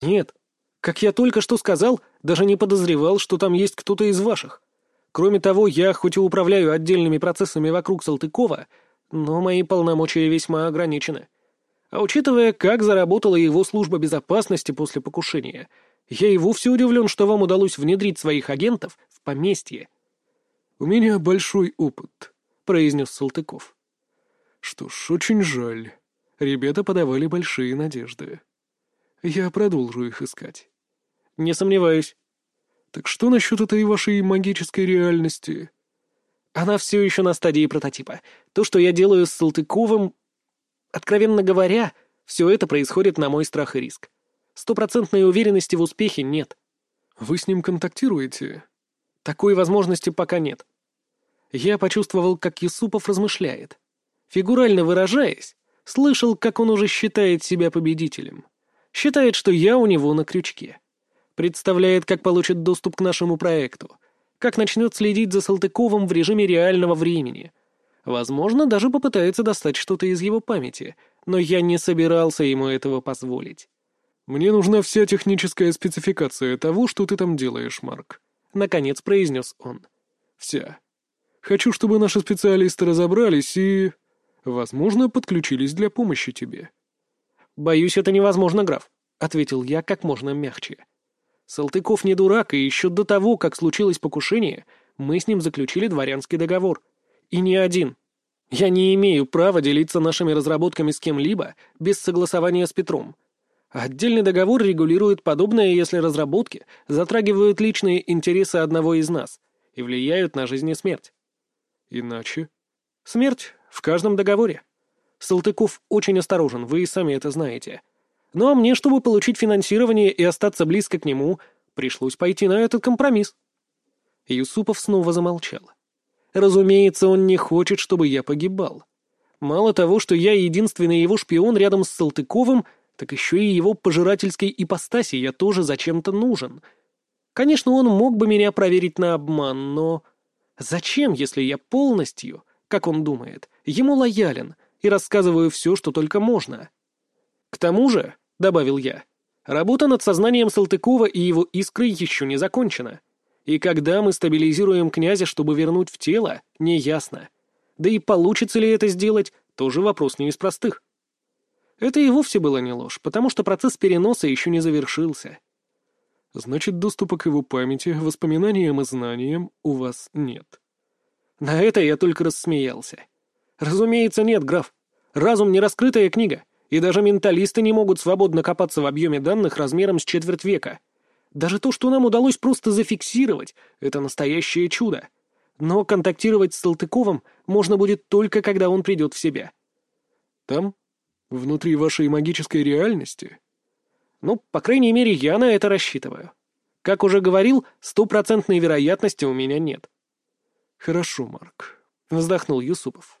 «Нет. Как я только что сказал, даже не подозревал, что там есть кто-то из ваших. Кроме того, я хоть и управляю отдельными процессами вокруг Салтыкова, но мои полномочия весьма ограничены. А учитывая, как заработала его служба безопасности после покушения, я и вовсе удивлен, что вам удалось внедрить своих агентов в поместье». «У меня большой опыт», — произнес Салтыков. «Что ж, очень жаль. Ребята подавали большие надежды. Я продолжу их искать». «Не сомневаюсь». «Так что насчет этой вашей магической реальности?» «Она все еще на стадии прототипа. То, что я делаю с Салтыковым... Откровенно говоря, все это происходит на мой страх и риск. Стопроцентной уверенности в успехе нет». «Вы с ним контактируете?» «Такой возможности пока нет». Я почувствовал, как Юсупов размышляет. Фигурально выражаясь, слышал, как он уже считает себя победителем. Считает, что я у него на крючке. Представляет, как получит доступ к нашему проекту. Как начнет следить за Салтыковым в режиме реального времени. Возможно, даже попытается достать что-то из его памяти, но я не собирался ему этого позволить. «Мне нужна вся техническая спецификация того, что ты там делаешь, Марк», — наконец произнес он. «Вся. Хочу, чтобы наши специалисты разобрались и, возможно, подключились для помощи тебе». «Боюсь, это невозможно, граф», — ответил я как можно мягче. «Салтыков не дурак, и еще до того, как случилось покушение, мы с ним заключили дворянский договор. И не один. Я не имею права делиться нашими разработками с кем-либо без согласования с Петром. Отдельный договор регулирует подобное, если разработки затрагивают личные интересы одного из нас и влияют на жизнь и смерть. Иначе? Смерть в каждом договоре. Салтыков очень осторожен, вы и сами это знаете. Ну а мне, чтобы получить финансирование и остаться близко к нему, пришлось пойти на этот компромисс. Юсупов снова замолчал. Разумеется, он не хочет, чтобы я погибал. Мало того, что я единственный его шпион рядом с Салтыковым, так еще и его пожирательской ипостаси я тоже зачем-то нужен. Конечно, он мог бы меня проверить на обман, но... Зачем, если я полностью, как он думает, ему лоялен — и рассказываю все, что только можно. К тому же, — добавил я, — работа над сознанием Салтыкова и его искры еще не закончена. И когда мы стабилизируем князя, чтобы вернуть в тело, неясно. Да и получится ли это сделать, тоже вопрос не из простых. Это и вовсе было не ложь, потому что процесс переноса еще не завершился. Значит, доступа к его памяти, воспоминаниям и знаниям у вас нет. На это я только рассмеялся. Разумеется, нет, граф. Разум — не раскрытая книга, и даже менталисты не могут свободно копаться в объеме данных размером с четверть века. Даже то, что нам удалось просто зафиксировать, — это настоящее чудо. Но контактировать с Салтыковым можно будет только, когда он придет в себя. Там? Внутри вашей магической реальности? Ну, по крайней мере, я на это рассчитываю. Как уже говорил, стопроцентной вероятности у меня нет. Хорошо, Марк, — вздохнул Юсупов.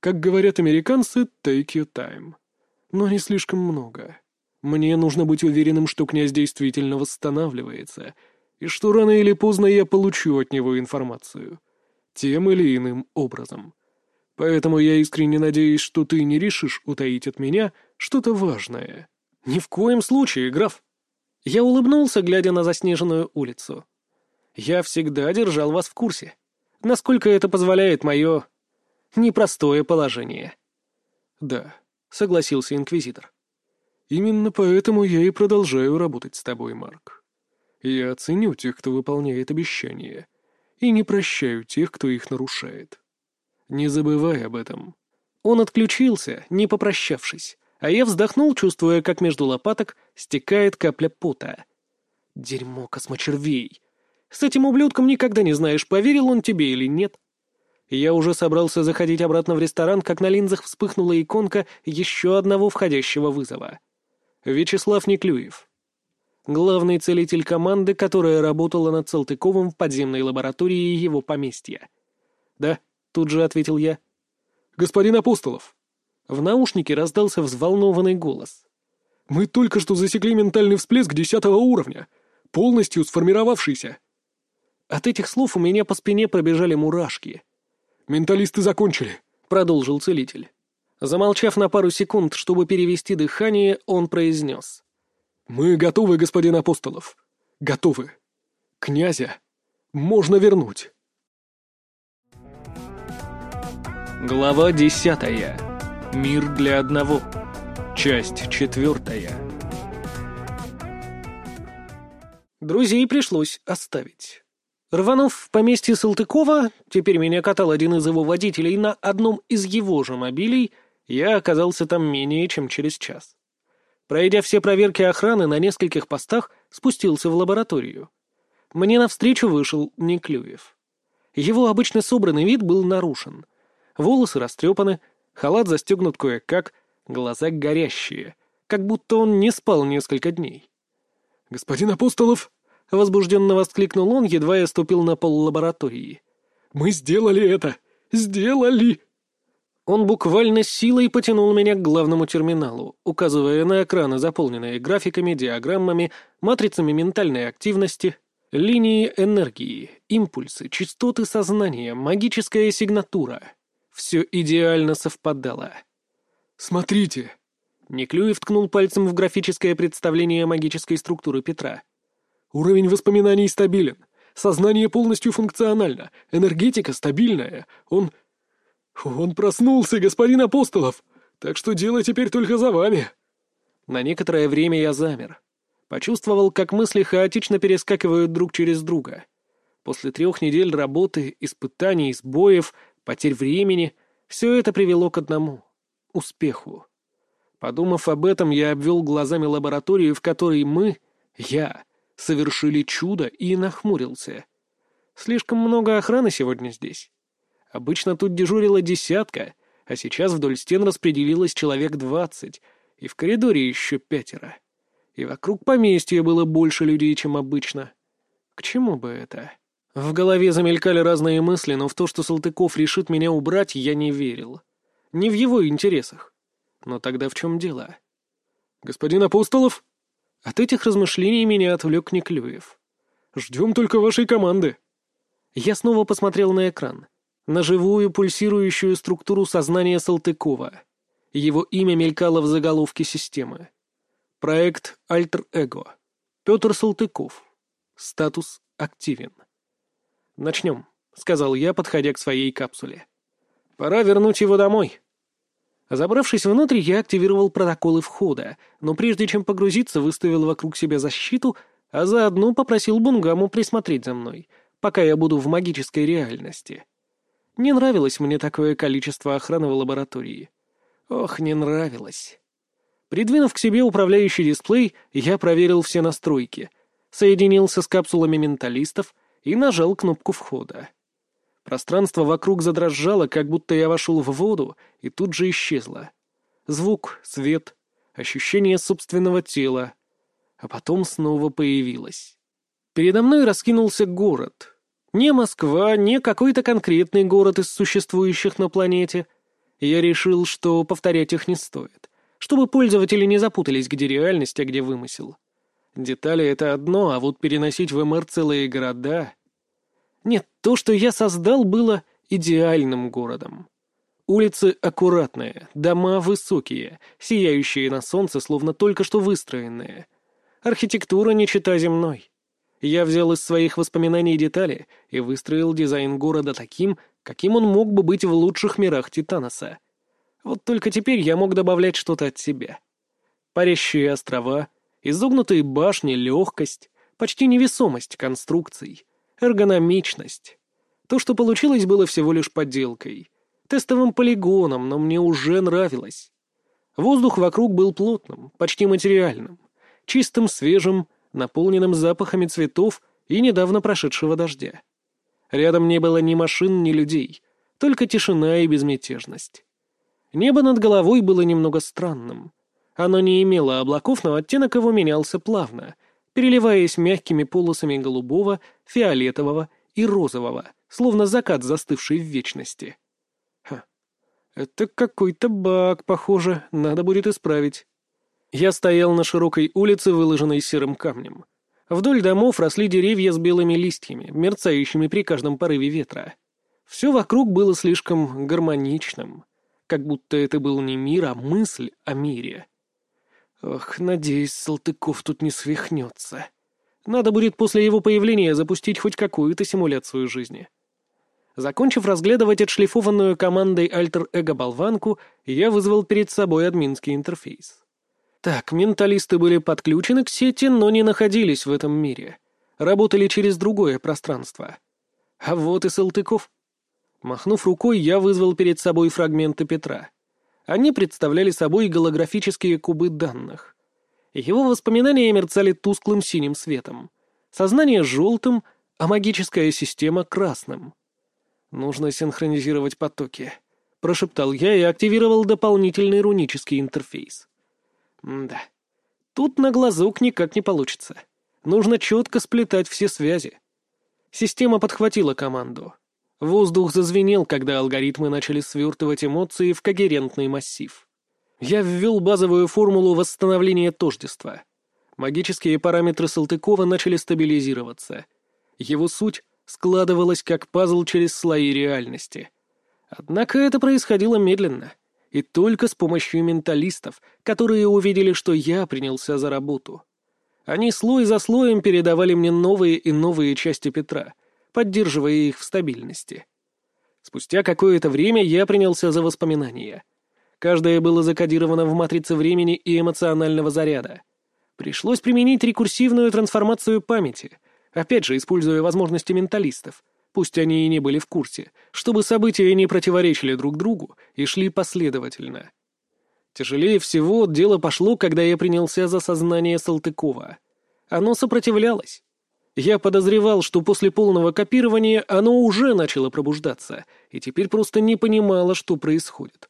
Как говорят американцы, take your time. Но не слишком много. Мне нужно быть уверенным, что князь действительно восстанавливается, и что рано или поздно я получу от него информацию. Тем или иным образом. Поэтому я искренне надеюсь, что ты не решишь утаить от меня что-то важное. Ни в коем случае, граф. Я улыбнулся, глядя на заснеженную улицу. Я всегда держал вас в курсе. Насколько это позволяет мое непростое положение. «Да», — согласился инквизитор. «Именно поэтому я и продолжаю работать с тобой, Марк. Я оценю тех, кто выполняет обещания, и не прощаю тех, кто их нарушает. Не забывай об этом». Он отключился, не попрощавшись, а я вздохнул, чувствуя, как между лопаток стекает капля пота. Дерьмо космочервей. С этим ублюдком никогда не знаешь, поверил он тебе или нет. Я уже собрался заходить обратно в ресторан, как на линзах вспыхнула иконка еще одного входящего вызова. Вячеслав Неклюев. Главный целитель команды, которая работала над Салтыковым в подземной лаборатории его поместья. «Да», — тут же ответил я. «Господин Апостолов». В наушнике раздался взволнованный голос. «Мы только что засекли ментальный всплеск десятого уровня, полностью сформировавшийся». От этих слов у меня по спине пробежали мурашки — «Менталисты закончили», — продолжил целитель. Замолчав на пару секунд, чтобы перевести дыхание, он произнес. «Мы готовы, господин Апостолов. Готовы. Князя можно вернуть». Глава десятая. Мир для одного. Часть четвертая. Друзей пришлось оставить. Рванув в поместье Салтыкова, теперь меня катал один из его водителей на одном из его же мобилей, я оказался там менее чем через час. Пройдя все проверки охраны на нескольких постах, спустился в лабораторию. Мне навстречу вышел Неклюев. Его обычно собранный вид был нарушен. Волосы растрепаны, халат застегнут кое-как, глаза горящие, как будто он не спал несколько дней. «Господин Апостолов!» — возбужденно воскликнул он, едва я ступил на пол лаборатории. «Мы сделали это! Сделали!» Он буквально силой потянул меня к главному терминалу, указывая на экраны, заполненные графиками, диаграммами, матрицами ментальной активности, линии энергии, импульсы, частоты сознания, магическая сигнатура. Все идеально совпадало. «Смотрите!» Неклюев ткнул пальцем в графическое представление магической структуры Петра. «Уровень воспоминаний стабилен. Сознание полностью функционально. Энергетика стабильная. Он «Он проснулся, господин Апостолов! Так что дело теперь только за вами!» На некоторое время я замер. Почувствовал, как мысли хаотично перескакивают друг через друга. После трех недель работы, испытаний, сбоев, потерь времени — все это привело к одному — успеху. Подумав об этом, я обвел глазами лабораторию, в которой мы, я, совершили чудо и нахмурился. Слишком много охраны сегодня здесь. Обычно тут дежурила десятка, а сейчас вдоль стен распределилось человек двадцать, и в коридоре еще пятеро. И вокруг поместья было больше людей, чем обычно. К чему бы это? В голове замелькали разные мысли, но в то, что Салтыков решит меня убрать, я не верил. Не в его интересах. Но тогда в чем дело? «Господин Апостолов?» От этих размышлений меня отвлек Неклюев. «Ждем только вашей команды». Я снова посмотрел на экран на живую пульсирующую структуру сознания Салтыкова. Его имя мелькало в заголовке системы. Проект Альтер-Эго. Петр Салтыков. Статус активен. «Начнем», — сказал я, подходя к своей капсуле. «Пора вернуть его домой». Забравшись внутрь, я активировал протоколы входа, но прежде чем погрузиться, выставил вокруг себя защиту, а заодно попросил Бунгаму присмотреть за мной, пока я буду в магической реальности. Не нравилось мне такое количество охраны в лаборатории. Ох, не нравилось. Придвинув к себе управляющий дисплей, я проверил все настройки, соединился с капсулами менталистов и нажал кнопку входа. Пространство вокруг задрожало, как будто я вошел в воду, и тут же исчезло. Звук, свет, ощущение собственного тела. А потом снова появилось. Передо мной раскинулся город, не Москва, не какой-то конкретный город из существующих на планете. Я решил, что повторять их не стоит, чтобы пользователи не запутались, где реальность, а где вымысел. Детали — это одно, а вот переносить в МР целые города... Нет, то, что я создал, было идеальным городом. Улицы аккуратные, дома высокие, сияющие на солнце, словно только что выстроенные. Архитектура не чита земной. Я взял из своих воспоминаний детали и выстроил дизайн города таким, каким он мог бы быть в лучших мирах Титаноса. Вот только теперь я мог добавлять что-то от себя. Парящие острова, изогнутые башни, легкость, почти невесомость конструкций, эргономичность. То, что получилось, было всего лишь подделкой, тестовым полигоном, но мне уже нравилось. Воздух вокруг был плотным, почти материальным, чистым, свежим, наполненным запахами цветов и недавно прошедшего дождя. Рядом не было ни машин, ни людей, только тишина и безмятежность. Небо над головой было немного странным. Оно не имело облаков, но оттенок его менялся плавно, переливаясь мягкими полосами голубого, фиолетового и розового, словно закат, застывший в вечности. Ха, это какой-то баг, похоже, надо будет исправить. Я стоял на широкой улице, выложенной серым камнем. Вдоль домов росли деревья с белыми листьями, мерцающими при каждом порыве ветра. Все вокруг было слишком гармоничным, как будто это был не мир, а мысль о мире. Ох, надеюсь, Салтыков тут не свихнется. Надо будет после его появления запустить хоть какую-то симуляцию жизни. Закончив разглядывать отшлифованную командой альтер-эго-болванку, я вызвал перед собой админский интерфейс. Так, менталисты были подключены к сети, но не находились в этом мире. Работали через другое пространство. А вот и Салтыков. Махнув рукой, я вызвал перед собой фрагменты Петра. Они представляли собой голографические кубы данных. Его воспоминания мерцали тусклым синим светом. Сознание — желтым, а магическая система — красным. «Нужно синхронизировать потоки», — прошептал я и активировал дополнительный рунический интерфейс. да, тут на глазок никак не получится. Нужно четко сплетать все связи. Система подхватила команду. Воздух зазвенел, когда алгоритмы начали свертывать эмоции в когерентный массив. Я ввел базовую формулу восстановления тождества. Магические параметры Салтыкова начали стабилизироваться. Его суть складывалась как пазл через слои реальности. Однако это происходило медленно, и только с помощью менталистов, которые увидели, что я принялся за работу. Они слой за слоем передавали мне новые и новые части Петра, поддерживая их в стабильности. Спустя какое-то время я принялся за воспоминания. Каждое было закодировано в матрице времени и эмоционального заряда. Пришлось применить рекурсивную трансформацию памяти, опять же, используя возможности менталистов, пусть они и не были в курсе, чтобы события не противоречили друг другу и шли последовательно. Тяжелее всего дело пошло, когда я принялся за сознание Салтыкова. Оно сопротивлялось. Я подозревал, что после полного копирования оно уже начало пробуждаться, и теперь просто не понимало, что происходит.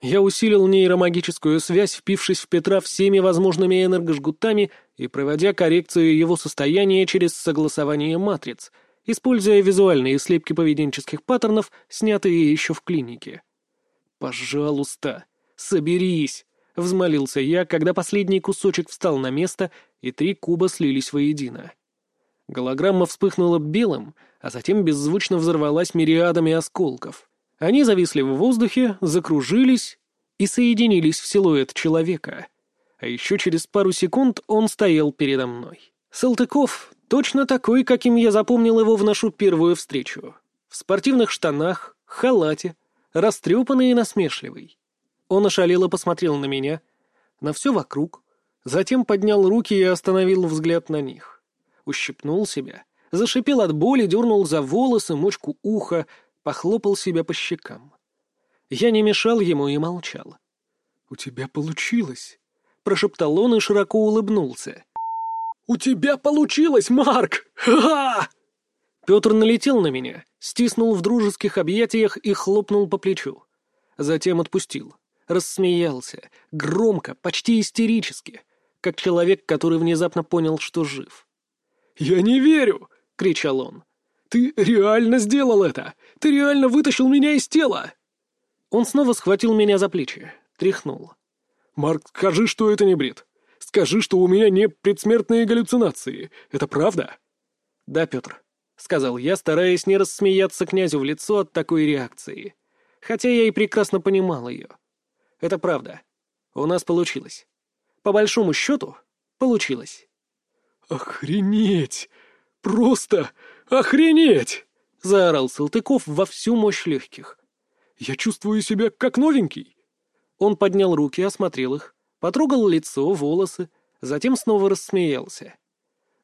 Я усилил нейромагическую связь, впившись в Петра всеми возможными энергожгутами и проводя коррекцию его состояния через согласование матриц, используя визуальные слепки поведенческих паттернов, снятые еще в клинике. «Пожалуйста, соберись!» — взмолился я, когда последний кусочек встал на место, и три куба слились воедино. Голограмма вспыхнула белым, а затем беззвучно взорвалась мириадами осколков. Они зависли в воздухе, закружились и соединились в силуэт человека. А еще через пару секунд он стоял передо мной. Салтыков точно такой, каким я запомнил его в нашу первую встречу. В спортивных штанах, халате, растрепанный и насмешливый. Он ошалело посмотрел на меня, на все вокруг, затем поднял руки и остановил взгляд на них. Ущипнул себя, зашипел от боли, дернул за волосы, мочку уха, похлопал себя по щекам. Я не мешал ему и молчал. «У тебя получилось», — прошептал он и широко улыбнулся. «У тебя получилось, Марк! Ха-ха!» Петр налетел на меня, стиснул в дружеских объятиях и хлопнул по плечу. Затем отпустил. Рассмеялся. Громко, почти истерически. Как человек, который внезапно понял, что жив. «Я не верю!» — кричал он. «Ты реально сделал это! Ты реально вытащил меня из тела!» Он снова схватил меня за плечи, тряхнул. «Марк, скажи, что это не бред. Скажи, что у меня не предсмертные галлюцинации. Это правда?» «Да, Петр», — сказал я, стараясь не рассмеяться князю в лицо от такой реакции. Хотя я и прекрасно понимал ее. «Это правда. У нас получилось. По большому счету, получилось». «Охренеть! Просто охренеть!» — заорал Салтыков во всю мощь легких. «Я чувствую себя как новенький». Он поднял руки, осмотрел их, потрогал лицо, волосы, затем снова рассмеялся.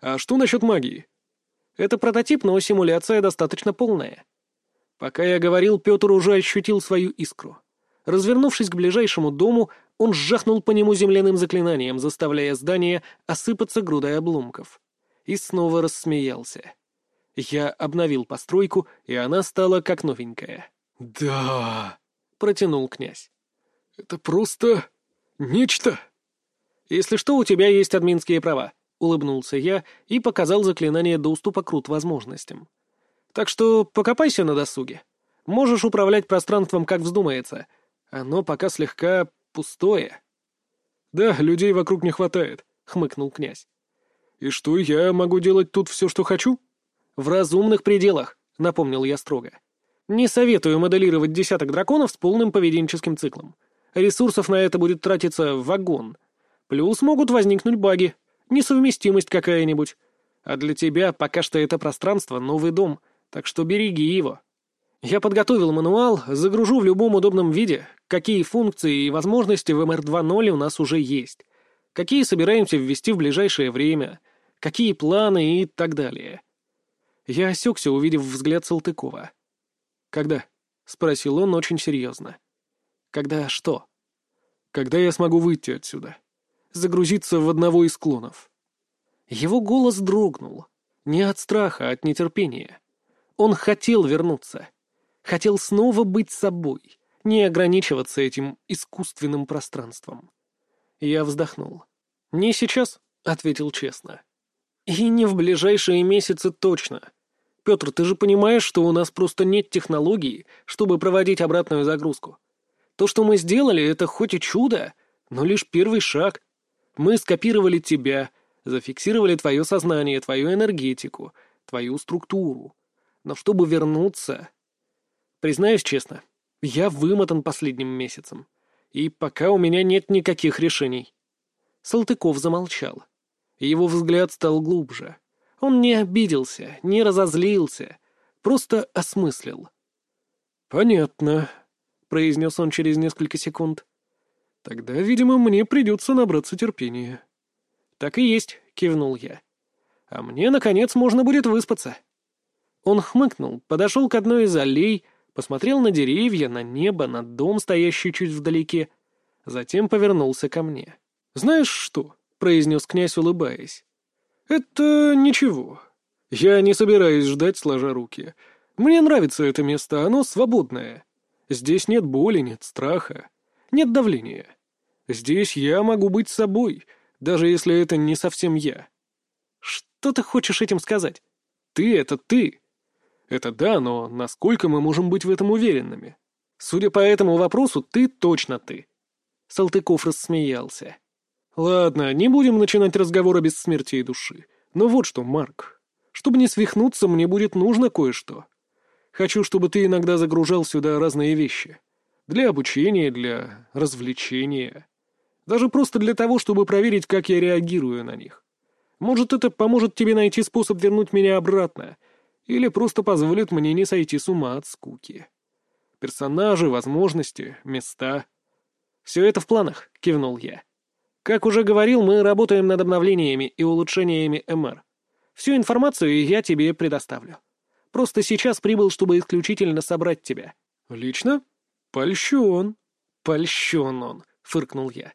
«А что насчет магии?» «Это прототип, но симуляция достаточно полная». Пока я говорил, Петр уже ощутил свою искру. Развернувшись к ближайшему дому, он сжахнул по нему земляным заклинанием, заставляя здание осыпаться грудой обломков. И снова рассмеялся. Я обновил постройку, и она стала как новенькая. «Да...» — протянул князь. «Это просто... нечто...» «Если что, у тебя есть админские права», — улыбнулся я и показал заклинание доступа к рут-возможностям. «Так что покопайся на досуге. Можешь управлять пространством, как вздумается. Оно пока слегка пустое». «Да, людей вокруг не хватает», — хмыкнул князь. «И что, я могу делать тут все, что хочу?» «В разумных пределах», — напомнил я строго. «Не советую моделировать десяток драконов с полным поведенческим циклом. Ресурсов на это будет тратиться вагон. Плюс могут возникнуть баги, несовместимость какая-нибудь. А для тебя пока что это пространство — новый дом, так что береги его. Я подготовил мануал, загружу в любом удобном виде, какие функции и возможности в MR 2.0 у нас уже есть, какие собираемся ввести в ближайшее время, какие планы и так далее. Я осекся, увидев взгляд Салтыкова. «Когда?» — спросил он очень серьезно. «Когда что?» «Когда я смогу выйти отсюда? Загрузиться в одного из клонов?» Его голос дрогнул. Не от страха, а от нетерпения. Он хотел вернуться. Хотел снова быть собой, не ограничиваться этим искусственным пространством. Я вздохнул. «Не сейчас», — ответил честно. «И не в ближайшие месяцы точно. Петр, ты же понимаешь, что у нас просто нет технологий, чтобы проводить обратную загрузку. То, что мы сделали, это хоть и чудо, но лишь первый шаг. Мы скопировали тебя, зафиксировали твое сознание, твою энергетику, твою структуру. Но чтобы вернуться... Признаюсь честно, я вымотан последним месяцем. И пока у меня нет никаких решений. Салтыков замолчал. Его взгляд стал глубже. Он не обиделся, не разозлился, просто осмыслил. «Понятно», — произнес он через несколько секунд. «Тогда, видимо, мне придется набраться терпения». «Так и есть», — кивнул я. «А мне, наконец, можно будет выспаться». Он хмыкнул, подошел к одной из аллей, посмотрел на деревья, на небо, на дом, стоящий чуть вдалеке, затем повернулся ко мне. «Знаешь что?» — произнес князь, улыбаясь. «Это ничего. Я не собираюсь ждать, сложа руки. Мне нравится это место, оно свободное. Здесь нет боли, нет страха, нет давления. Здесь я могу быть собой, даже если это не совсем я. Что ты хочешь этим сказать? Ты — это ты. Это да, но насколько мы можем быть в этом уверенными? Судя по этому вопросу, ты точно ты. Салтыков рассмеялся. Ладно, не будем начинать разговор о бессмертии души. Но вот что, Марк. Чтобы не свихнуться, мне будет нужно кое-что. Хочу, чтобы ты иногда загружал сюда разные вещи. Для обучения, для развлечения. Даже просто для того, чтобы проверить, как я реагирую на них. Может, это поможет тебе найти способ вернуть меня обратно, или просто позволит мне не сойти с ума от скуки. Персонажи, возможности, места. «Все это в планах», — кивнул я. «Как уже говорил, мы работаем над обновлениями и улучшениями МР. Всю информацию я тебе предоставлю. Просто сейчас прибыл, чтобы исключительно собрать тебя». «Лично? Польщен». «Польщен он», — фыркнул я.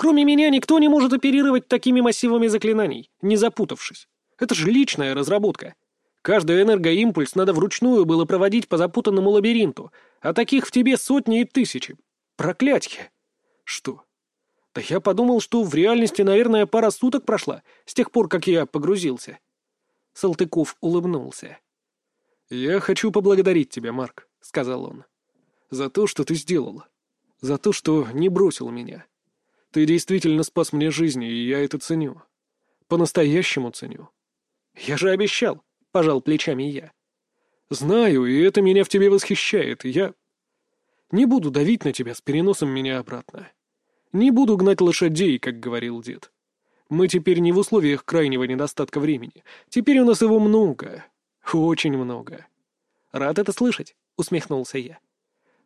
Кроме меня никто не может оперировать такими массивами заклинаний, не запутавшись. Это же личная разработка. Каждый энергоимпульс надо вручную было проводить по запутанному лабиринту, а таких в тебе сотни и тысячи. Проклятье! Что? Да я подумал, что в реальности, наверное, пара суток прошла, с тех пор, как я погрузился. Салтыков улыбнулся. «Я хочу поблагодарить тебя, Марк», — сказал он. «За то, что ты сделал. За то, что не бросил меня. Ты действительно спас мне жизнь, и я это ценю. По-настоящему ценю. Я же обещал, — пожал плечами я. Знаю, и это меня в тебе восхищает, я... Не буду давить на тебя с переносом меня обратно. Не буду гнать лошадей, как говорил дед. Мы теперь не в условиях крайнего недостатка времени. Теперь у нас его много. Очень много. Рад это слышать, — усмехнулся я.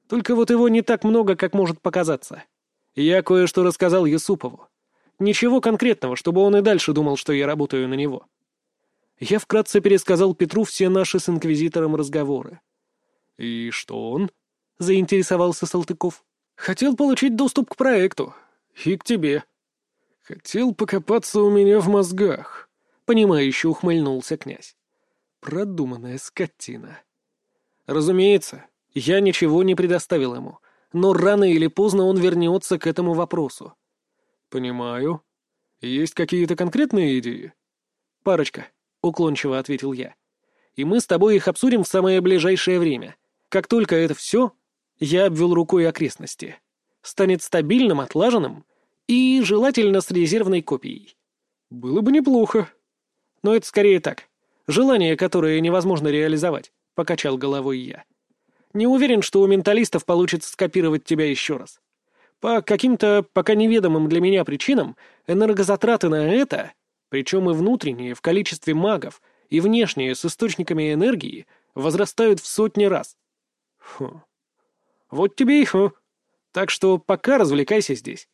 Только вот его не так много, как может показаться. Я кое-что рассказал Юсупову. Ничего конкретного, чтобы он и дальше думал, что я работаю на него. Я вкратце пересказал Петру все наши с Инквизитором разговоры. «И что он?» — заинтересовался Салтыков. «Хотел получить доступ к проекту. И к тебе». «Хотел покопаться у меня в мозгах», — понимающе ухмыльнулся князь. «Продуманная скотина». «Разумеется, я ничего не предоставил ему, но рано или поздно он вернется к этому вопросу. «Понимаю. Есть какие-то конкретные идеи?» «Парочка», — уклончиво ответил я. «И мы с тобой их обсудим в самое ближайшее время. Как только это все...» Я обвел рукой окрестности. «Станет стабильным, отлаженным и желательно с резервной копией». «Было бы неплохо». «Но это скорее так. Желание, которое невозможно реализовать», — покачал головой я. Не уверен, что у менталистов получится скопировать тебя еще раз. По каким-то пока неведомым для меня причинам энергозатраты на это, причем и внутренние в количестве магов, и внешние с источниками энергии, возрастают в сотни раз. Хм. Вот тебе и хм. Так что пока развлекайся здесь.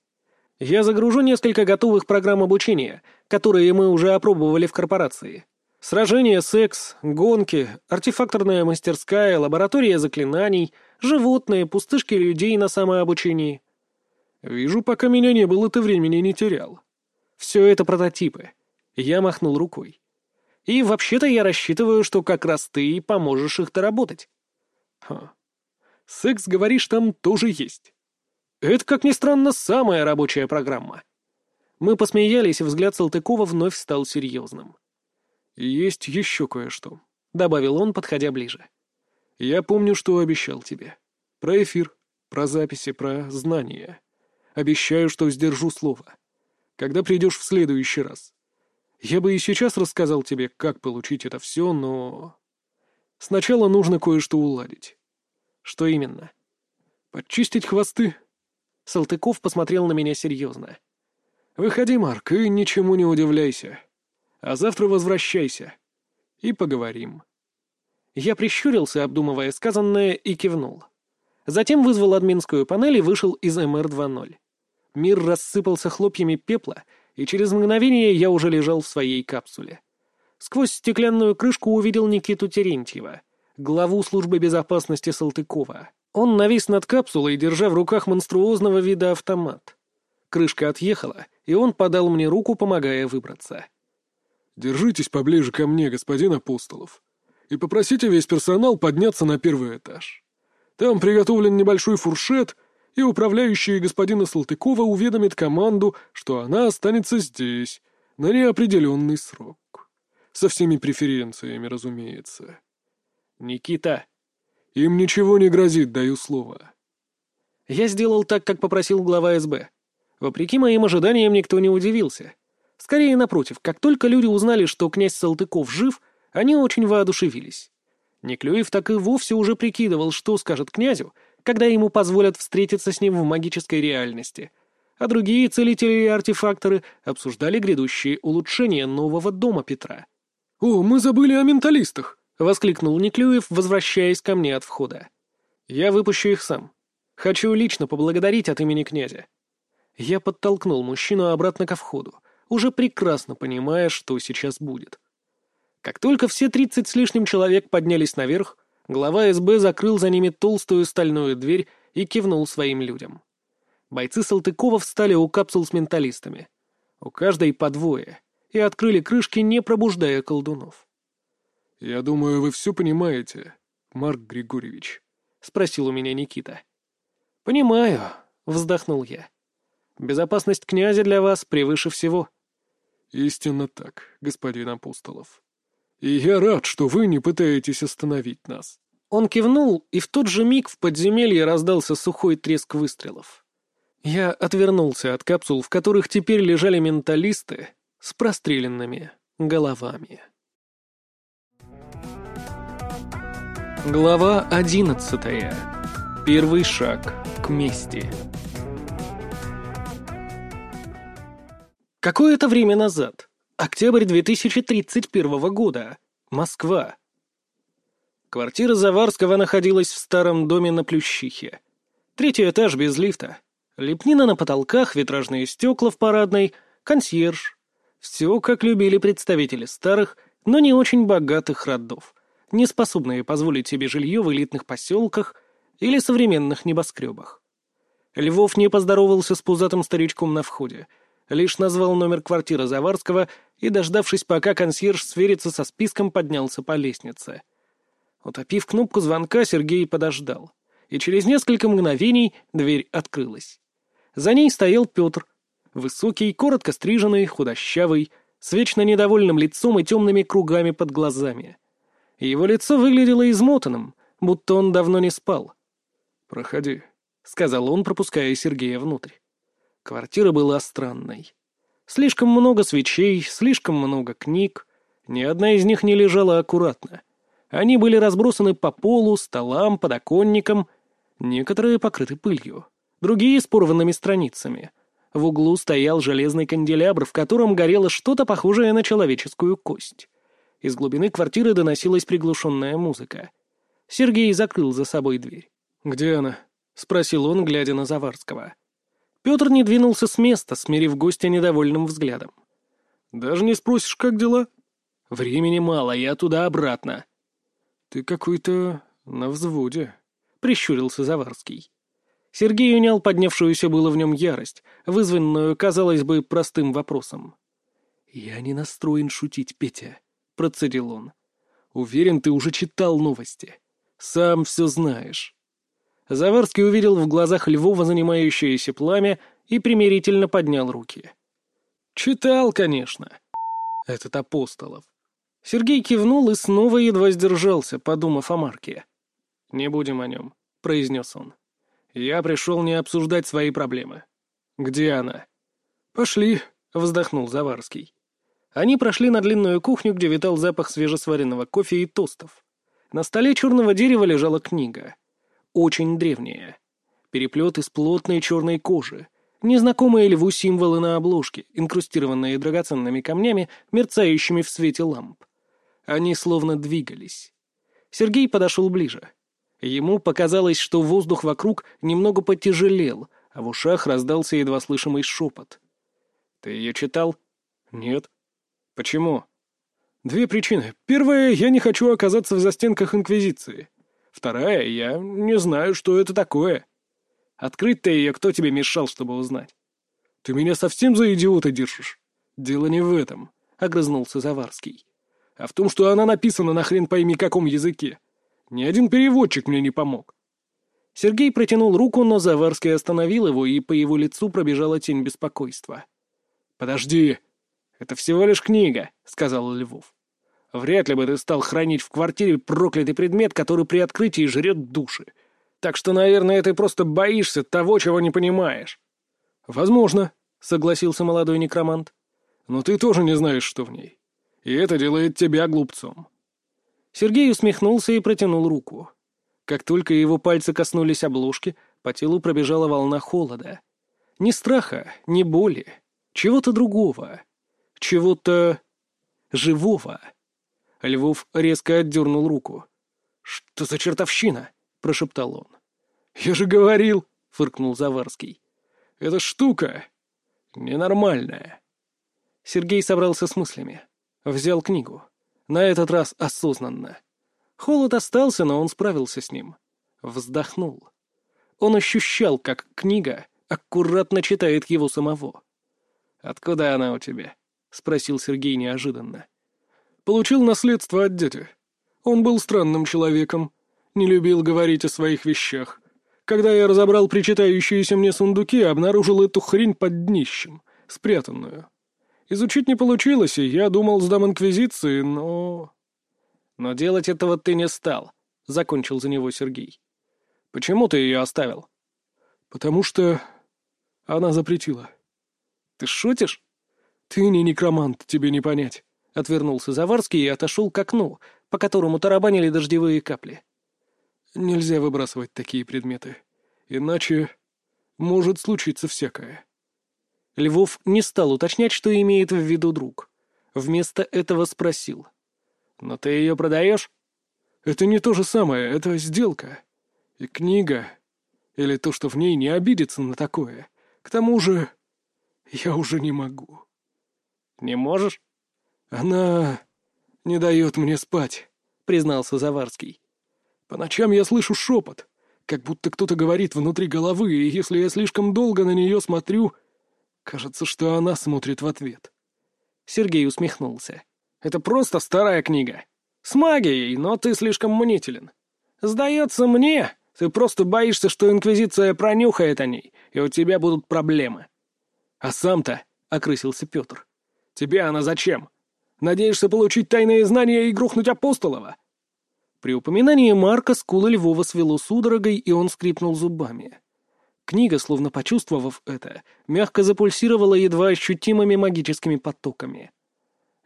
Я загружу несколько готовых программ обучения, которые мы уже опробовали в корпорации. Сражения, секс, гонки, артефакторная мастерская, лаборатория заклинаний, животные, пустышки людей на самообучении. Вижу, пока меня не было, ты времени не терял. Все это прототипы. Я махнул рукой. И вообще-то я рассчитываю, что как раз ты поможешь их доработать. Ха. Секс, говоришь, там тоже есть. Это, как ни странно, самая рабочая программа. Мы посмеялись, и взгляд Салтыкова вновь стал серьезным. «Есть еще кое-что», — добавил он, подходя ближе. «Я помню, что обещал тебе. Про эфир, про записи, про знания. Обещаю, что сдержу слово. Когда придешь в следующий раз. Я бы и сейчас рассказал тебе, как получить это все, но... Сначала нужно кое-что уладить. Что именно? Подчистить хвосты. Салтыков посмотрел на меня серьезно. Выходи, Марк, и ничему не удивляйся. А завтра возвращайся. И поговорим. Я прищурился, обдумывая сказанное, и кивнул. Затем вызвал админскую панель и вышел из МР-2.0. Мир рассыпался хлопьями пепла, и через мгновение я уже лежал в своей капсуле. Сквозь стеклянную крышку увидел Никиту Терентьева, главу службы безопасности Салтыкова. Он навис над капсулой, держа в руках монструозного вида автомат. Крышка отъехала, и он подал мне руку, помогая выбраться. «Держитесь поближе ко мне, господин Апостолов, и попросите весь персонал подняться на первый этаж. Там приготовлен небольшой фуршет, и управляющий господина Салтыкова уведомит команду, что она останется здесь на неопределенный срок. Со всеми преференциями, разумеется. «Никита!» «Им ничего не грозит, даю слово». Я сделал так, как попросил глава СБ. Вопреки моим ожиданиям, никто не удивился. Скорее, напротив, как только люди узнали, что князь Салтыков жив, они очень воодушевились. Неклюев так и вовсе уже прикидывал, что скажет князю, когда ему позволят встретиться с ним в магической реальности. А другие целители и артефакторы обсуждали грядущие улучшения нового дома Петра. «О, мы забыли о менталистах!» — воскликнул Неклюев, возвращаясь ко мне от входа. «Я выпущу их сам. Хочу лично поблагодарить от имени князя». Я подтолкнул мужчину обратно ко входу, уже прекрасно понимая, что сейчас будет. Как только все тридцать с лишним человек поднялись наверх, глава СБ закрыл за ними толстую стальную дверь и кивнул своим людям. Бойцы Салтыкова встали у капсул с менталистами. У каждой по двое, и открыли крышки, не пробуждая колдунов. «Я думаю, вы все понимаете, Марк Григорьевич», — спросил у меня Никита. «Понимаю», — вздохнул я. «Безопасность князя для вас превыше всего». «Истинно так, господин Апостолов», и я рад, что вы не пытаетесь остановить нас». Он кивнул, и в тот же миг в подземелье раздался сухой треск выстрелов. Я отвернулся от капсул, в которых теперь лежали менталисты с простреленными головами. Глава одиннадцатая. Первый шаг к мести. Какое-то время назад Октябрь 2031 года. Москва. Квартира Заварского находилась в старом доме на Плющихе. Третий этаж без лифта. Лепнина на потолках, витражные стекла в парадной, консьерж. Все, как любили представители старых, но не очень богатых родов, не способные позволить себе жилье в элитных поселках или современных небоскребах. Львов не поздоровался с пузатым старичком на входе — лишь назвал номер квартиры Заварского и, дождавшись, пока консьерж сверится со списком, поднялся по лестнице. Утопив кнопку звонка, Сергей подождал, и через несколько мгновений дверь открылась. За ней стоял Петр, высокий, коротко стриженный, худощавый, с вечно недовольным лицом и темными кругами под глазами. Его лицо выглядело измотанным, будто он давно не спал. «Проходи», — сказал он, пропуская Сергея внутрь. Квартира была странной. Слишком много свечей, слишком много книг. Ни одна из них не лежала аккуратно. Они были разбросаны по полу, столам, подоконникам. Некоторые покрыты пылью. другие с порванными страницами. В углу стоял железный канделябр, в котором горело что-то похожее на человеческую кость. Из глубины квартиры доносилась приглушенная музыка. Сергей закрыл за собой дверь. «Где она?» — спросил он, глядя на Заварского. Петр не двинулся с места, смирив гостя недовольным взглядом. «Даже не спросишь, как дела?» «Времени мало, я туда-обратно». «Ты какой-то на взводе», — прищурился Заварский. Сергей унял поднявшуюся было в нем ярость, вызванную, казалось бы, простым вопросом. «Я не настроен шутить, Петя», — процедил он. «Уверен, ты уже читал новости. Сам все знаешь». Заварский увидел в глазах Львова занимающееся пламя и примирительно поднял руки. «Читал, конечно. Этот Апостолов». Сергей кивнул и снова едва сдержался, подумав о Марке. «Не будем о нем», — произнес он. Я пришел не обсуждать свои проблемы. Где она? Пошли, вздохнул Заварский. Они прошли на длинную кухню, где витал запах свежесваренного кофе и тостов. На столе черного дерева лежала книга. Очень древняя. Переплет из плотной черной кожи. Незнакомые льву символы на обложке, инкрустированные драгоценными камнями, мерцающими в свете ламп. Они словно двигались. Сергей подошел ближе. Ему показалось, что воздух вокруг немного потяжелел, а в ушах раздался едва слышимый шепот. «Ты ее читал?» «Нет». «Почему?» «Две причины. Первая — я не хочу оказаться в застенках Инквизиции. Вторая — я не знаю, что это такое. Открыть-то ее кто тебе мешал, чтобы узнать?» «Ты меня совсем за идиота держишь?» «Дело не в этом», — огрызнулся Заварский. «А в том, что она написана на хрен пойми каком языке. Ни один переводчик мне не помог. Сергей протянул руку, но Заварский остановил его, и по его лицу пробежала тень беспокойства. «Подожди. Это всего лишь книга», — сказал Львов. «Вряд ли бы ты стал хранить в квартире проклятый предмет, который при открытии жрет души. Так что, наверное, ты просто боишься того, чего не понимаешь». «Возможно», — согласился молодой некромант. «Но ты тоже не знаешь, что в ней. И это делает тебя глупцом. Сергей усмехнулся и протянул руку. Как только его пальцы коснулись обложки, по телу пробежала волна холода. Ни страха, ни боли, чего-то другого, чего-то живого. Львов резко отдернул руку. «Что за чертовщина?» — прошептал он. «Я же говорил!» — фыркнул Заварский. «Эта штука ненормальная». Сергей собрался с мыслями. Взял книгу. На этот раз осознанно. Холод остался, но он справился с ним. Вздохнул. Он ощущал, как книга аккуратно читает его самого. «Откуда она у тебя?» — спросил Сергей неожиданно. «Получил наследство от дяди. Он был странным человеком, не любил говорить о своих вещах. Когда я разобрал причитающиеся мне сундуки, обнаружил эту хрень под днищем, спрятанную. Изучить не получилось, и я думал, сдам инквизиции, но... Но делать этого ты не стал, — закончил за него Сергей. Почему ты ее оставил? Потому что она запретила. Ты шутишь? Ты не некромант, тебе не понять. Отвернулся Заварский и отошел к окну, по которому тарабанили дождевые капли. Нельзя выбрасывать такие предметы, иначе может случиться всякое. Львов не стал уточнять, что имеет в виду друг. Вместо этого спросил. «Но ты ее продаешь?» «Это не то же самое, это сделка. И книга, или то, что в ней не обидится на такое. К тому же я уже не могу». «Не можешь?» «Она не дает мне спать», — признался Заварский. «По ночам я слышу шепот, как будто кто-то говорит внутри головы, и если я слишком долго на нее смотрю, Кажется, что она смотрит в ответ. Сергей усмехнулся. «Это просто старая книга. С магией, но ты слишком мнителен. Сдается мне, ты просто боишься, что Инквизиция пронюхает о ней, и у тебя будут проблемы». «А сам-то», — окрысился Петр, — «тебе она зачем? Надеешься получить тайные знания и грохнуть Апостолова?» При упоминании Марка скулы Львова свело судорогой, и он скрипнул зубами. Книга, словно почувствовав это, мягко запульсировала едва ощутимыми магическими потоками.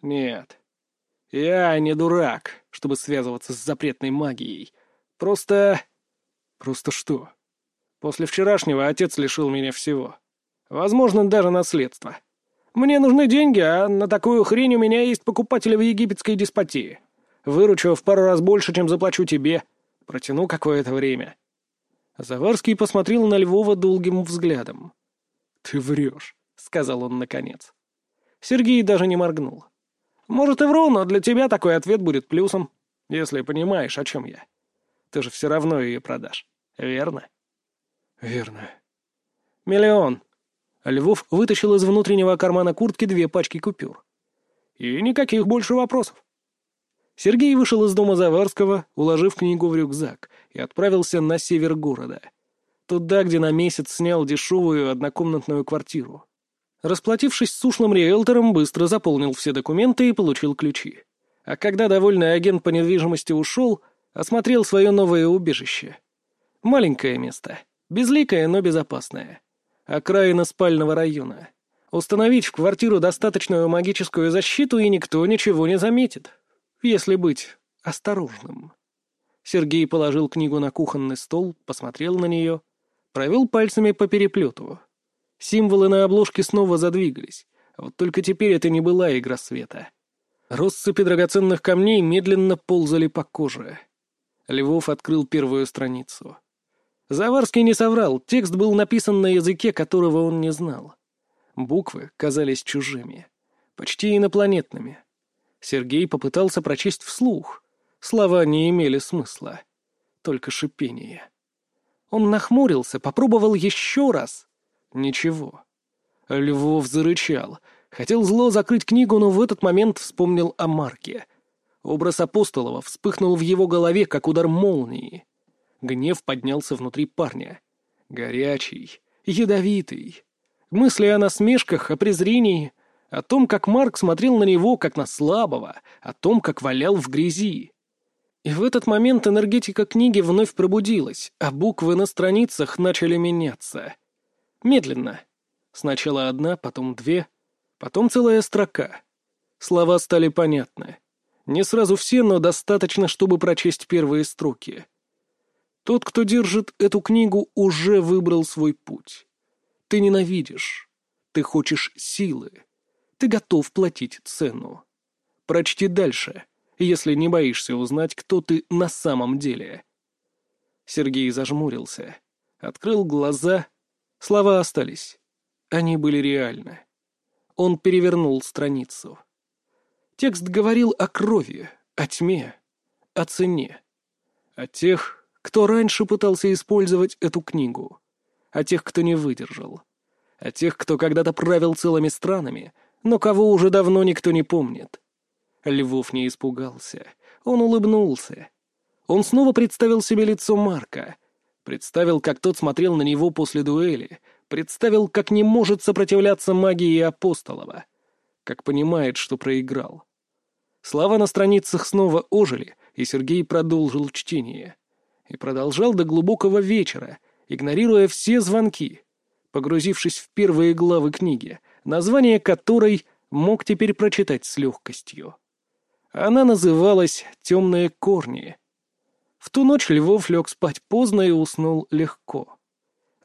«Нет, я не дурак, чтобы связываться с запретной магией. Просто...» «Просто что?» После вчерашнего отец лишил меня всего. Возможно, даже наследства. Мне нужны деньги, а на такую хрень у меня есть покупатели в египетской деспотии. Выручу в пару раз больше, чем заплачу тебе. Протяну какое-то время». Заварский посмотрел на Львова долгим взглядом. «Ты врешь», — сказал он наконец. Сергей даже не моргнул. «Может, и вру, но для тебя такой ответ будет плюсом, если понимаешь, о чем я. Ты же все равно ее продашь, верно?» «Верно». «Миллион». Львов вытащил из внутреннего кармана куртки две пачки купюр. «И никаких больше вопросов. Сергей вышел из дома Заварского, уложив книгу в рюкзак, и отправился на север города. Туда, где на месяц снял дешевую однокомнатную квартиру. Расплатившись с ушлым риэлтором, быстро заполнил все документы и получил ключи. А когда довольный агент по недвижимости ушел, осмотрел свое новое убежище. Маленькое место, безликое, но безопасное. Окраина спального района. Установить в квартиру достаточную магическую защиту, и никто ничего не заметит если быть осторожным. Сергей положил книгу на кухонный стол, посмотрел на нее, провел пальцами по переплету. Символы на обложке снова задвигались, вот только теперь это не была игра света. Россыпи драгоценных камней медленно ползали по коже. Львов открыл первую страницу. Заварский не соврал, текст был написан на языке, которого он не знал. Буквы казались чужими, почти инопланетными. Сергей попытался прочесть вслух. Слова не имели смысла. Только шипение. Он нахмурился, попробовал еще раз. Ничего. Львов зарычал. Хотел зло закрыть книгу, но в этот момент вспомнил о Марке. Образ Апостолова вспыхнул в его голове, как удар молнии. Гнев поднялся внутри парня. Горячий, ядовитый. Мысли о насмешках, о презрении — о том, как Марк смотрел на него, как на слабого, о том, как валял в грязи. И в этот момент энергетика книги вновь пробудилась, а буквы на страницах начали меняться. Медленно. Сначала одна, потом две, потом целая строка. Слова стали понятны. Не сразу все, но достаточно, чтобы прочесть первые строки. Тот, кто держит эту книгу, уже выбрал свой путь. Ты ненавидишь. Ты хочешь силы ты готов платить цену. Прочти дальше, если не боишься узнать, кто ты на самом деле. Сергей зажмурился, открыл глаза. Слова остались. Они были реальны. Он перевернул страницу. Текст говорил о крови, о тьме, о цене. О тех, кто раньше пытался использовать эту книгу. О тех, кто не выдержал. О тех, кто когда-то правил целыми странами — но кого уже давно никто не помнит. Львов не испугался. Он улыбнулся. Он снова представил себе лицо Марка. Представил, как тот смотрел на него после дуэли. Представил, как не может сопротивляться магии Апостолова. Как понимает, что проиграл. Слова на страницах снова ожили, и Сергей продолжил чтение. И продолжал до глубокого вечера, игнорируя все звонки, погрузившись в первые главы книги — название которой мог теперь прочитать с легкостью. Она называлась «Темные корни». В ту ночь Львов лег спать поздно и уснул легко.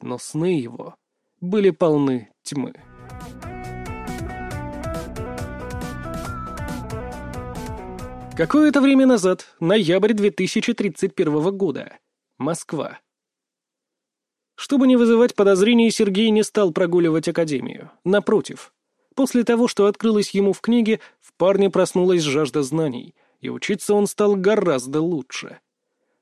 Но сны его были полны тьмы. Какое-то время назад, ноябрь 2031 года, Москва. Чтобы не вызывать подозрений, Сергей не стал прогуливать академию. Напротив. После того, что открылось ему в книге, в парне проснулась жажда знаний, и учиться он стал гораздо лучше.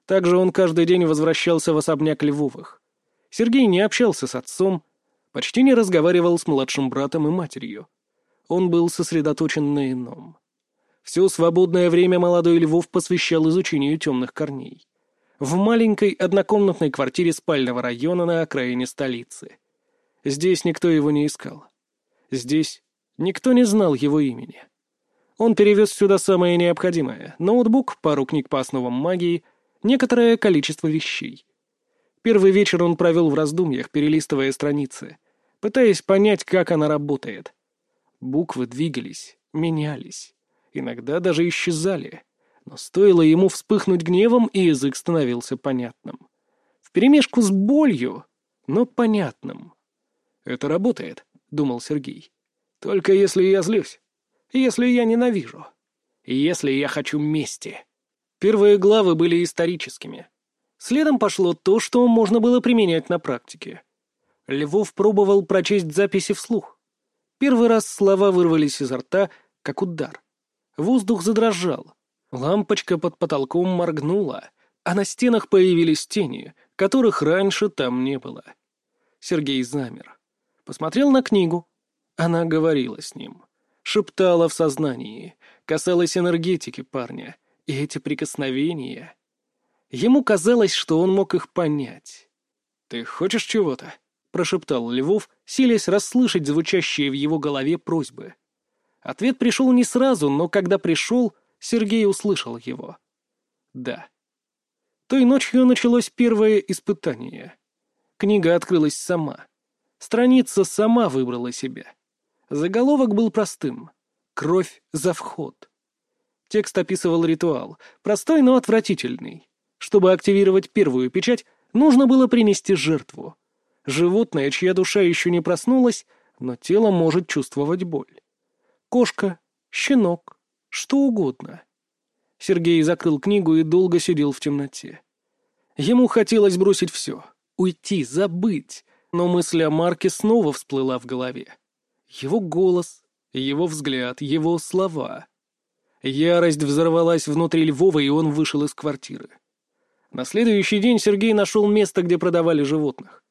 Также он каждый день возвращался в особняк Львовых. Сергей не общался с отцом, почти не разговаривал с младшим братом и матерью. Он был сосредоточен на ином. Все свободное время молодой Львов посвящал изучению темных корней в маленькой однокомнатной квартире спального района на окраине столицы. Здесь никто его не искал. Здесь никто не знал его имени. Он перевез сюда самое необходимое — ноутбук, пару книг по основам магии, некоторое количество вещей. Первый вечер он провел в раздумьях, перелистывая страницы, пытаясь понять, как она работает. Буквы двигались, менялись, иногда даже исчезали — но стоило ему вспыхнуть гневом, и язык становился понятным. Вперемешку с болью но понятным. «Это работает», — думал Сергей. «Только если я злюсь, если я ненавижу, если я хочу мести». Первые главы были историческими. Следом пошло то, что можно было применять на практике. Львов пробовал прочесть записи вслух. Первый раз слова вырвались изо рта, как удар. Воздух задрожал. Лампочка под потолком моргнула, а на стенах появились тени, которых раньше там не было. Сергей замер. Посмотрел на книгу. Она говорила с ним. Шептала в сознании. Касалась энергетики парня. И эти прикосновения... Ему казалось, что он мог их понять. «Ты хочешь чего-то?» — прошептал Львов, силясь расслышать звучащие в его голове просьбы. Ответ пришел не сразу, но когда пришел, Сергей услышал его. «Да». Той ночью началось первое испытание. Книга открылась сама. Страница сама выбрала себя. Заголовок был простым. «Кровь за вход». Текст описывал ритуал, простой, но отвратительный. Чтобы активировать первую печать, нужно было принести жертву. Животное, чья душа еще не проснулась, но тело может чувствовать боль. Кошка, щенок, что угодно. Сергей закрыл книгу и долго сидел в темноте. Ему хотелось бросить все, уйти, забыть, но мысль о Марке снова всплыла в голове. Его голос, его взгляд, его слова. Ярость взорвалась внутри Львова, и он вышел из квартиры. На следующий день Сергей нашел место, где продавали животных.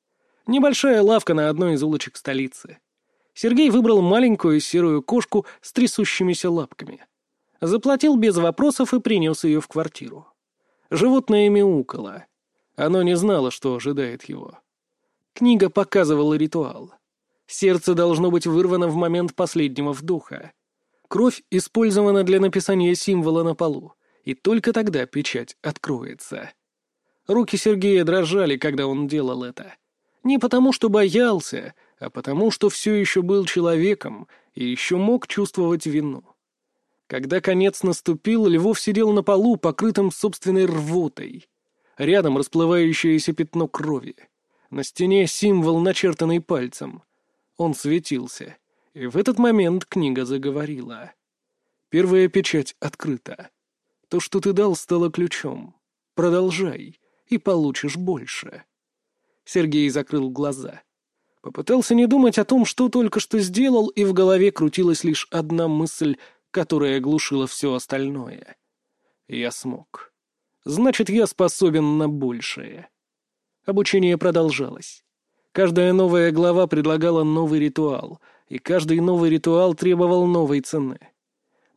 Небольшая лавка на одной из улочек столицы. Сергей выбрал маленькую серую кошку с трясущимися лапками. Заплатил без вопросов и принес ее в квартиру. Животное мяукало. Оно не знало, что ожидает его. Книга показывала ритуал. Сердце должно быть вырвано в момент последнего вдоха. Кровь использована для написания символа на полу, и только тогда печать откроется. Руки Сергея дрожали, когда он делал это. Не потому, что боялся, а потому, что все еще был человеком и еще мог чувствовать вину. Когда конец наступил, Львов сидел на полу, покрытым собственной рвотой. Рядом расплывающееся пятно крови. На стене символ, начертанный пальцем. Он светился. И в этот момент книга заговорила. Первая печать открыта. То, что ты дал, стало ключом. Продолжай, и получишь больше. Сергей закрыл глаза. Попытался не думать о том, что только что сделал, и в голове крутилась лишь одна мысль, которая глушила все остальное. Я смог. Значит, я способен на большее. Обучение продолжалось. Каждая новая глава предлагала новый ритуал, и каждый новый ритуал требовал новой цены.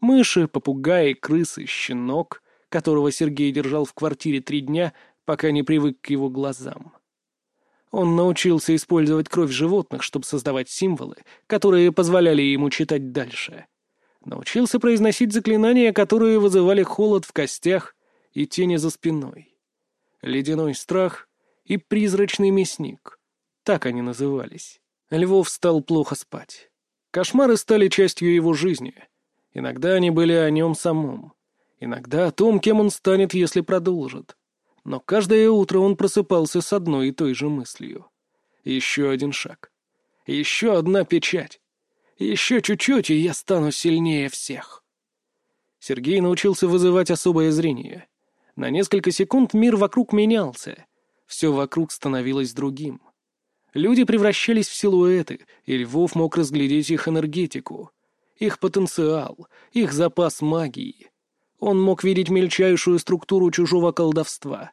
Мыши, попугаи, крысы, щенок, которого Сергей держал в квартире три дня, пока не привык к его глазам. Он научился использовать кровь животных, чтобы создавать символы, которые позволяли ему читать дальше. Научился произносить заклинания, которые вызывали холод в костях и тени за спиной. Ледяной страх и призрачный мясник. Так они назывались. Львов стал плохо спать. Кошмары стали частью его жизни. Иногда они были о нем самом. Иногда о том, кем он станет, если продолжит. Но каждое утро он просыпался с одной и той же мыслью. Еще один шаг. Еще одна печать. Еще чуть-чуть, и я стану сильнее всех. Сергей научился вызывать особое зрение. На несколько секунд мир вокруг менялся. Все вокруг становилось другим. Люди превращались в силуэты, и Львов мог разглядеть их энергетику, их потенциал, их запас магии. Он мог видеть мельчайшую структуру чужого колдовства.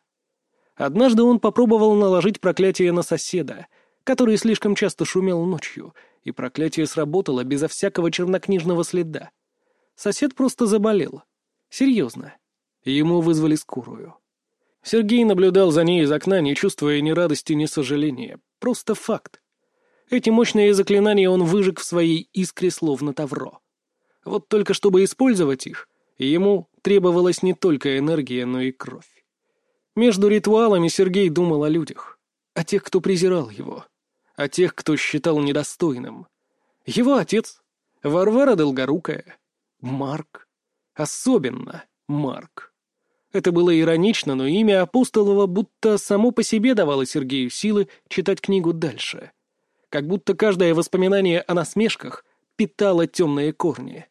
Однажды он попробовал наложить проклятие на соседа, который слишком часто шумел ночью, и проклятие сработало безо всякого чернокнижного следа. Сосед просто заболел. Серьезно. Ему вызвали скорую. Сергей наблюдал за ней из окна, не чувствуя ни радости, ни сожаления. Просто факт. Эти мощные заклинания он выжег в своей искре словно тавро. Вот только чтобы использовать их, ему требовалась не только энергия, но и кровь. Между ритуалами Сергей думал о людях, о тех, кто презирал его, о тех, кто считал недостойным. Его отец, Варвара Долгорукая, Марк, особенно Марк. Это было иронично, но имя Апостолова будто само по себе давало Сергею силы читать книгу дальше. Как будто каждое воспоминание о насмешках питало темные корни.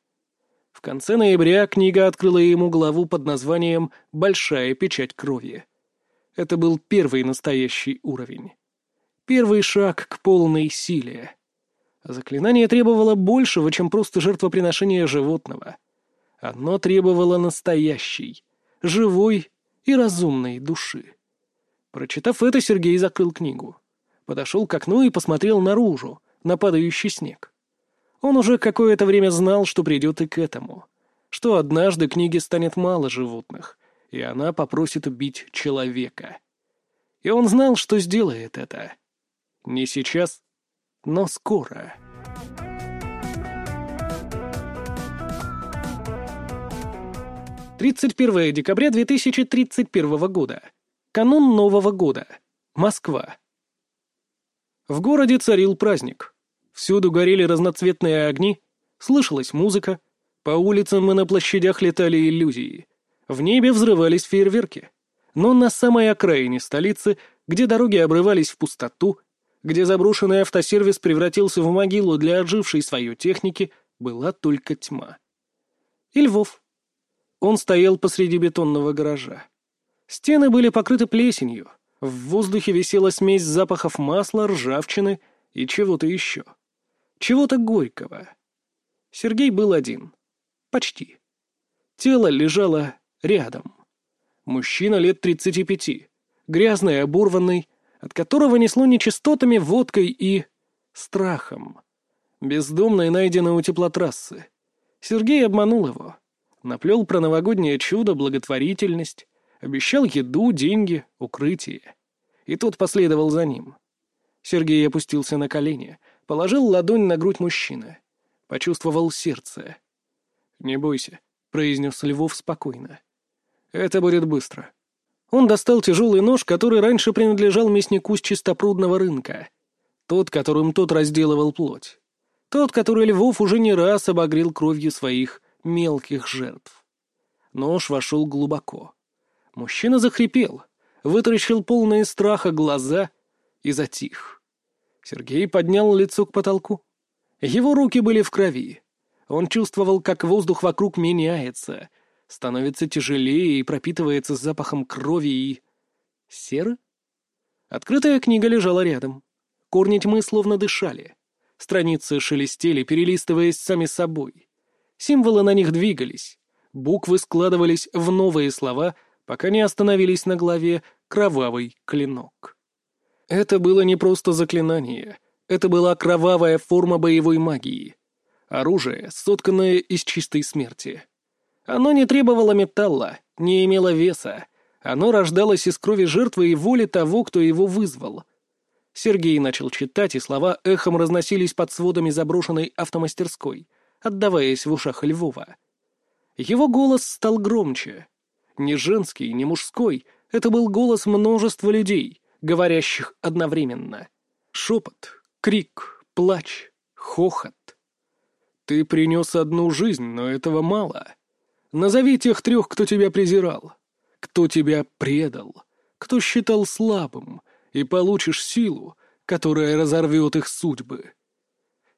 Конце ноября книга открыла ему главу под названием «Большая печать крови». Это был первый настоящий уровень. Первый шаг к полной силе. Заклинание требовало большего, чем просто жертвоприношение животного. Оно требовало настоящей, живой и разумной души. Прочитав это, Сергей закрыл книгу. Подошел к окну и посмотрел наружу, на падающий снег. Он уже какое-то время знал, что придет и к этому. Что однажды книге станет мало животных, и она попросит убить человека. И он знал, что сделает это. Не сейчас, но скоро. 31 декабря 2031 года. Канун Нового года. Москва. В городе царил праздник. Всюду горели разноцветные огни, слышалась музыка, по улицам и на площадях летали иллюзии. В небе взрывались фейерверки. Но на самой окраине столицы, где дороги обрывались в пустоту, где заброшенный автосервис превратился в могилу для отжившей свою техники, была только тьма. И Львов. Он стоял посреди бетонного гаража. Стены были покрыты плесенью, в воздухе висела смесь запахов масла, ржавчины и чего-то еще. Чего-то горького. Сергей был один. Почти. Тело лежало рядом. Мужчина лет тридцати пяти, грязный, оборванный, от которого несло нечистотами, водкой и... страхом. Бездомный найденный у теплотрассы. Сергей обманул его. Наплел про новогоднее чудо, благотворительность, обещал еду, деньги, укрытие. И тот последовал за ним. Сергей опустился на колени, положил ладонь на грудь мужчины. Почувствовал сердце. «Не бойся», — произнес Львов спокойно. «Это будет быстро». Он достал тяжелый нож, который раньше принадлежал мяснику с чистопрудного рынка. Тот, которым тот разделывал плоть. Тот, который Львов уже не раз обогрел кровью своих мелких жертв. Нож вошел глубоко. Мужчина захрипел, вытаращил полные страха глаза и затих. Сергей поднял лицо к потолку. Его руки были в крови. Он чувствовал, как воздух вокруг меняется, становится тяжелее и пропитывается запахом крови и... серы? Открытая книга лежала рядом. Корни тьмы словно дышали. Страницы шелестели, перелистываясь сами собой. Символы на них двигались. Буквы складывались в новые слова, пока не остановились на главе «Кровавый клинок». Это было не просто заклинание. Это была кровавая форма боевой магии. Оружие, сотканное из чистой смерти. Оно не требовало металла, не имело веса. Оно рождалось из крови жертвы и воли того, кто его вызвал. Сергей начал читать, и слова эхом разносились под сводами заброшенной автомастерской отдаваясь в ушах Львова. Его голос стал громче. Не женский, не мужской, это был голос множества людей, говорящих одновременно. Шепот, крик, плач, хохот. «Ты принес одну жизнь, но этого мало. Назови тех трех, кто тебя презирал, кто тебя предал, кто считал слабым, и получишь силу, которая разорвет их судьбы».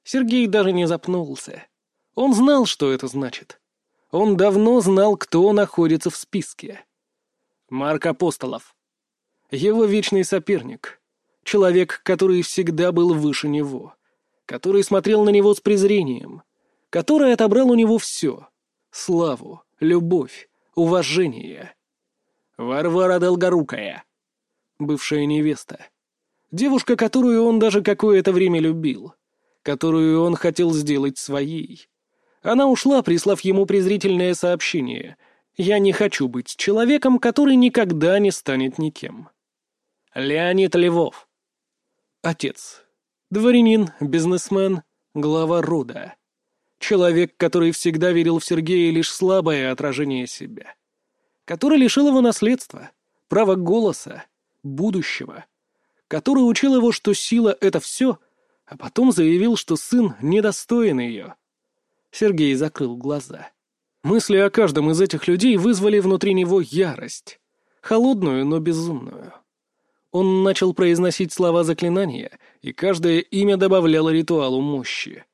Сергей даже не запнулся. Он знал, что это значит. Он давно знал, кто находится в списке. Марк Апостолов. Его вечный соперник. Человек, который всегда был выше него. Который смотрел на него с презрением. Который отобрал у него все. Славу, любовь, уважение. Варвара Долгорукая. Бывшая невеста. Девушка, которую он даже какое-то время любил. Которую он хотел сделать своей. Она ушла, прислав ему презрительное сообщение. «Я не хочу быть человеком, который никогда не станет никем». Леонид Львов. Отец. Дворянин, бизнесмен, глава рода. Человек, который всегда верил в Сергея лишь слабое отражение себя. Который лишил его наследства, права голоса, будущего. Который учил его, что сила — это все, а потом заявил, что сын недостоин ее. Сергей закрыл глаза. Мысли о каждом из этих людей вызвали внутри него ярость. Холодную, но безумную. Он начал произносить слова заклинания, и каждое имя добавляло ритуалу мощи.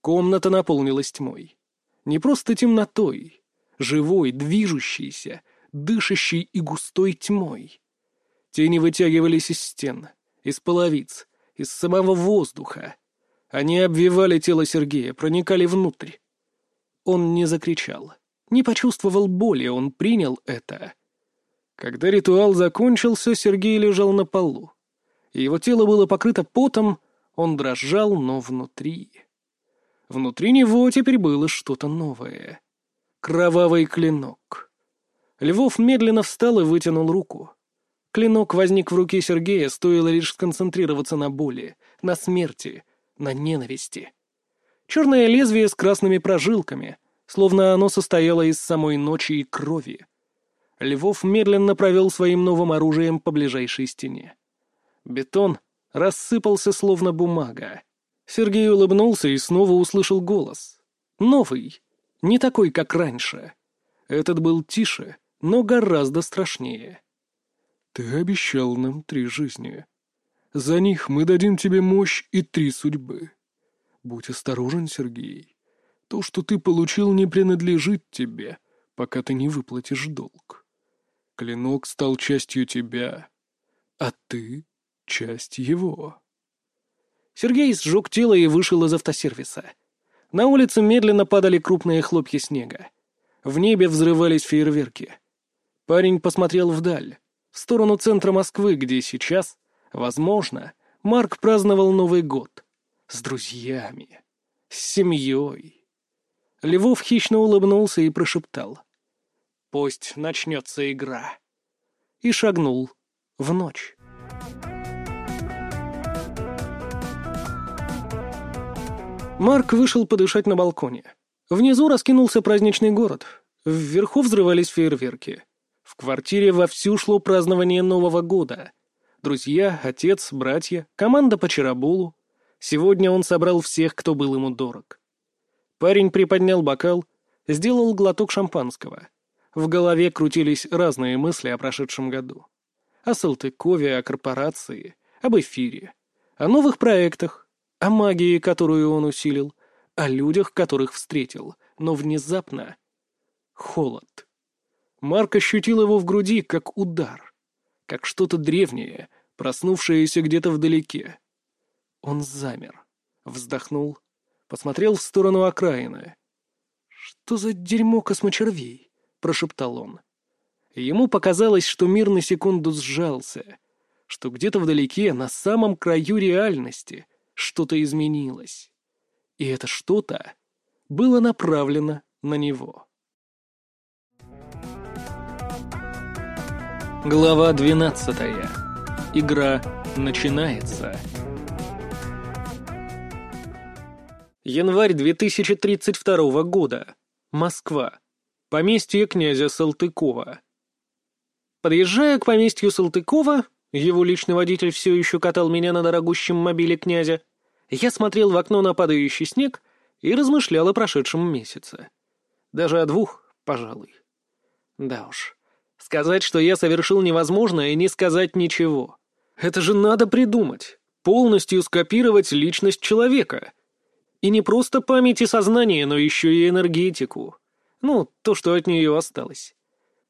Комната наполнилась тьмой. Не просто темнотой, живой, движущейся, дышащей и густой тьмой. Тени вытягивались из стен, из половиц, из самого воздуха. Они обвивали тело Сергея, проникали внутрь. Он не закричал, не почувствовал боли, он принял это. Когда ритуал закончился, Сергей лежал на полу. Его тело было покрыто потом, он дрожал, но внутри... Внутри него теперь было что-то новое. Кровавый клинок. Львов медленно встал и вытянул руку. Клинок возник в руке Сергея, стоило лишь сконцентрироваться на боли, на смерти, на ненависти. Черное лезвие с красными прожилками, словно оно состояло из самой ночи и крови. Львов медленно провел своим новым оружием по ближайшей стене. Бетон рассыпался, словно бумага. Сергей улыбнулся и снова услышал голос. Новый, не такой, как раньше. Этот был тише, но гораздо страшнее. «Ты обещал нам три жизни. За них мы дадим тебе мощь и три судьбы. Будь осторожен, Сергей. То, что ты получил, не принадлежит тебе, пока ты не выплатишь долг. Клинок стал частью тебя, а ты — часть его». Сергей сжег тело и вышел из автосервиса. На улице медленно падали крупные хлопья снега. В небе взрывались фейерверки. Парень посмотрел вдаль, в сторону центра Москвы, где сейчас, возможно, Марк праздновал Новый год. С друзьями. С семьей. Львов хищно улыбнулся и прошептал. «Пусть начнется игра». И шагнул в ночь. Марк вышел подышать на балконе. Внизу раскинулся праздничный город. Вверху взрывались фейерверки. В квартире вовсю шло празднование Нового года. Друзья, отец, братья, команда по Чарабулу. Сегодня он собрал всех, кто был ему дорог. Парень приподнял бокал, сделал глоток шампанского. В голове крутились разные мысли о прошедшем году. О Салтыкове, о корпорации, об эфире, о новых проектах, о магии, которую он усилил, о людях, которых встретил, но внезапно... Холод. Марк ощутил его в груди, как удар, как что-то древнее, проснувшееся где-то вдалеке. Он замер, вздохнул, посмотрел в сторону окраины. «Что за дерьмо космочервей?» — прошептал он. Ему показалось, что мир на секунду сжался, что где-то вдалеке, на самом краю реальности — что-то изменилось. И это что-то было направлено на него. Глава 12. Игра начинается. Январь 2032 года. Москва. Поместье князя Салтыкова. Подъезжая к поместью Салтыкова, его личный водитель все еще катал меня на дорогущем мобиле князя. Я смотрел в окно на падающий снег и размышлял о прошедшем месяце. Даже о двух, пожалуй. Да уж. Сказать, что я совершил невозможное, и не сказать ничего. Это же надо придумать. Полностью скопировать личность человека. И не просто память и сознание, но еще и энергетику. Ну, то, что от нее осталось.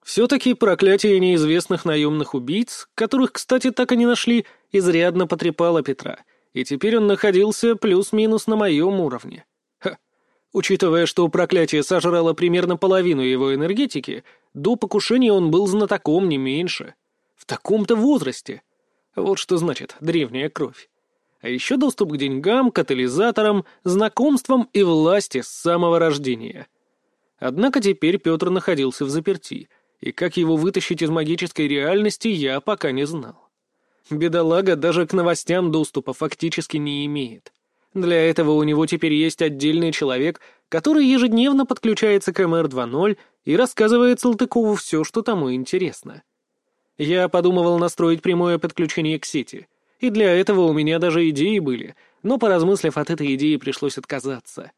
Все-таки проклятие неизвестных наемных убийц, которых, кстати, так и не нашли, изрядно потрепало Петра, и теперь он находился плюс-минус на моем уровне. Ха. Учитывая, что проклятие сожрало примерно половину его энергетики, до покушения он был знатоком не меньше. В таком-то возрасте. Вот что значит древняя кровь. А еще доступ к деньгам, катализаторам, знакомствам и власти с самого рождения. Однако теперь Петр находился в заперти — и как его вытащить из магической реальности, я пока не знал. Бедолага даже к новостям доступа фактически не имеет. Для этого у него теперь есть отдельный человек, который ежедневно подключается к МР-2.0 и рассказывает Салтыкову все, что тому интересно. Я подумывал настроить прямое подключение к сети, и для этого у меня даже идеи были, но, поразмыслив от этой идеи, пришлось отказаться.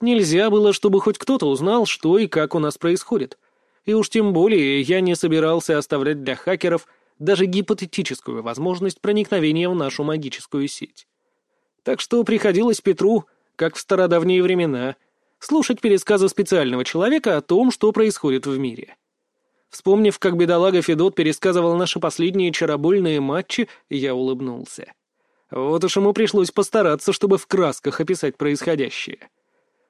Нельзя было, чтобы хоть кто-то узнал, что и как у нас происходит. И уж тем более я не собирался оставлять для хакеров даже гипотетическую возможность проникновения в нашу магическую сеть. Так что приходилось Петру, как в стародавние времена, слушать пересказы специального человека о том, что происходит в мире. Вспомнив, как бедолага Федот пересказывал наши последние чаробольные матчи, я улыбнулся. Вот уж ему пришлось постараться, чтобы в красках описать происходящее.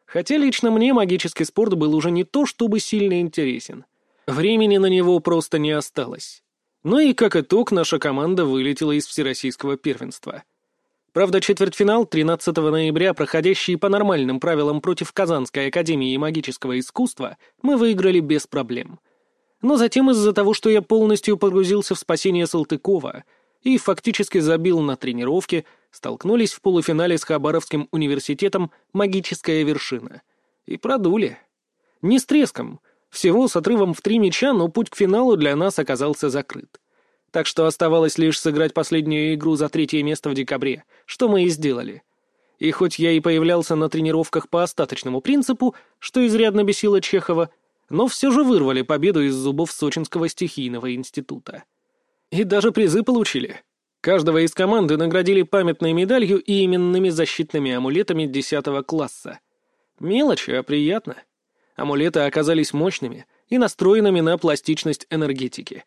Хотя лично мне магический спорт был уже не то чтобы сильно интересен. Времени на него просто не осталось. Ну и как итог, наша команда вылетела из всероссийского первенства. Правда, четвертьфинал 13 ноября, проходящий по нормальным правилам против Казанской академии магического искусства, мы выиграли без проблем. Но затем из-за того, что я полностью погрузился в спасение Салтыкова и фактически забил на тренировке, столкнулись в полуфинале с Хабаровским университетом «Магическая вершина». И продули. Не с треском. Всего с отрывом в три мяча, но путь к финалу для нас оказался закрыт. Так что оставалось лишь сыграть последнюю игру за третье место в декабре, что мы и сделали. И хоть я и появлялся на тренировках по остаточному принципу, что изрядно бесило Чехова, но все же вырвали победу из зубов Сочинского стихийного института. И даже призы получили. Каждого из команды наградили памятной медалью и именными защитными амулетами 10 класса. Мелочь, а приятно. Амулеты оказались мощными и настроенными на пластичность энергетики.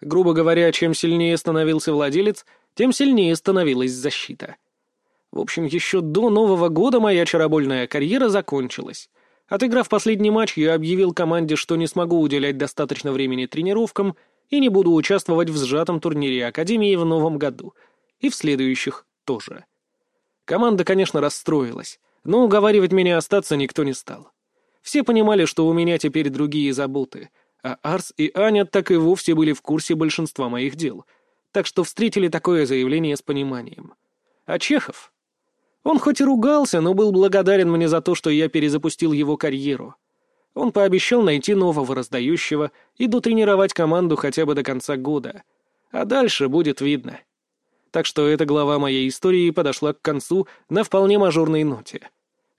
Грубо говоря, чем сильнее становился владелец, тем сильнее становилась защита. В общем, еще до Нового года моя чаробольная карьера закончилась. Отыграв последний матч, я объявил команде, что не смогу уделять достаточно времени тренировкам — и не буду участвовать в сжатом турнире Академии в новом году. И в следующих тоже. Команда, конечно, расстроилась, но уговаривать меня остаться никто не стал. Все понимали, что у меня теперь другие заботы, а Арс и Аня так и вовсе были в курсе большинства моих дел, так что встретили такое заявление с пониманием. А Чехов? Он хоть и ругался, но был благодарен мне за то, что я перезапустил его карьеру — он пообещал найти нового раздающего и дотренировать команду хотя бы до конца года. А дальше будет видно. Так что эта глава моей истории подошла к концу на вполне мажорной ноте.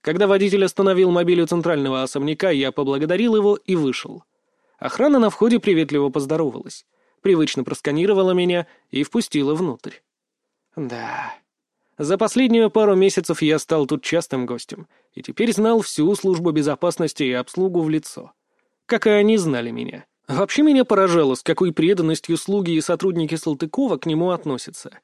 Когда водитель остановил мобиль центрального особняка, я поблагодарил его и вышел. Охрана на входе приветливо поздоровалась, привычно просканировала меня и впустила внутрь. Да, за последнюю пару месяцев я стал тут частым гостем, и теперь знал всю службу безопасности и обслугу в лицо. Как и они знали меня. Вообще меня поражало, с какой преданностью слуги и сотрудники Салтыкова к нему относятся.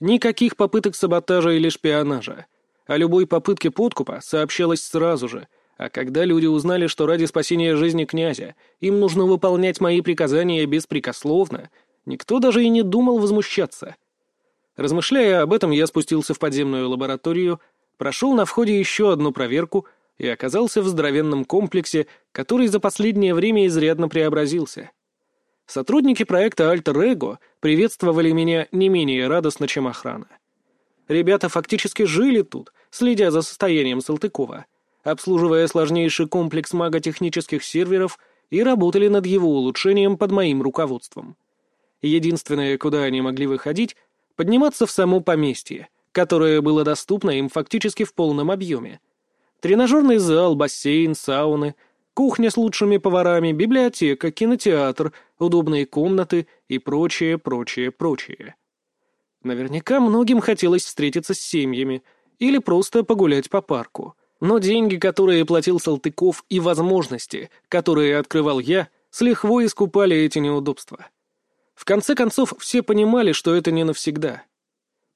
Никаких попыток саботажа или шпионажа. О любой попытке подкупа сообщалось сразу же, а когда люди узнали, что ради спасения жизни князя им нужно выполнять мои приказания беспрекословно, никто даже и не думал возмущаться. Размышляя об этом, я спустился в подземную лабораторию, прошел на входе еще одну проверку и оказался в здоровенном комплексе, который за последнее время изрядно преобразился. Сотрудники проекта Alter Ego приветствовали меня не менее радостно, чем охрана. Ребята фактически жили тут, следя за состоянием Салтыкова, обслуживая сложнейший комплекс маготехнических серверов и работали над его улучшением под моим руководством. Единственное, куда они могли выходить, подниматься в само поместье, которое было доступно им фактически в полном объеме. Тренажерный зал, бассейн, сауны, кухня с лучшими поварами, библиотека, кинотеатр, удобные комнаты и прочее, прочее, прочее. Наверняка многим хотелось встретиться с семьями или просто погулять по парку. Но деньги, которые платил Салтыков, и возможности, которые открывал я, с лихвой искупали эти неудобства. В конце концов, все понимали, что это не навсегда.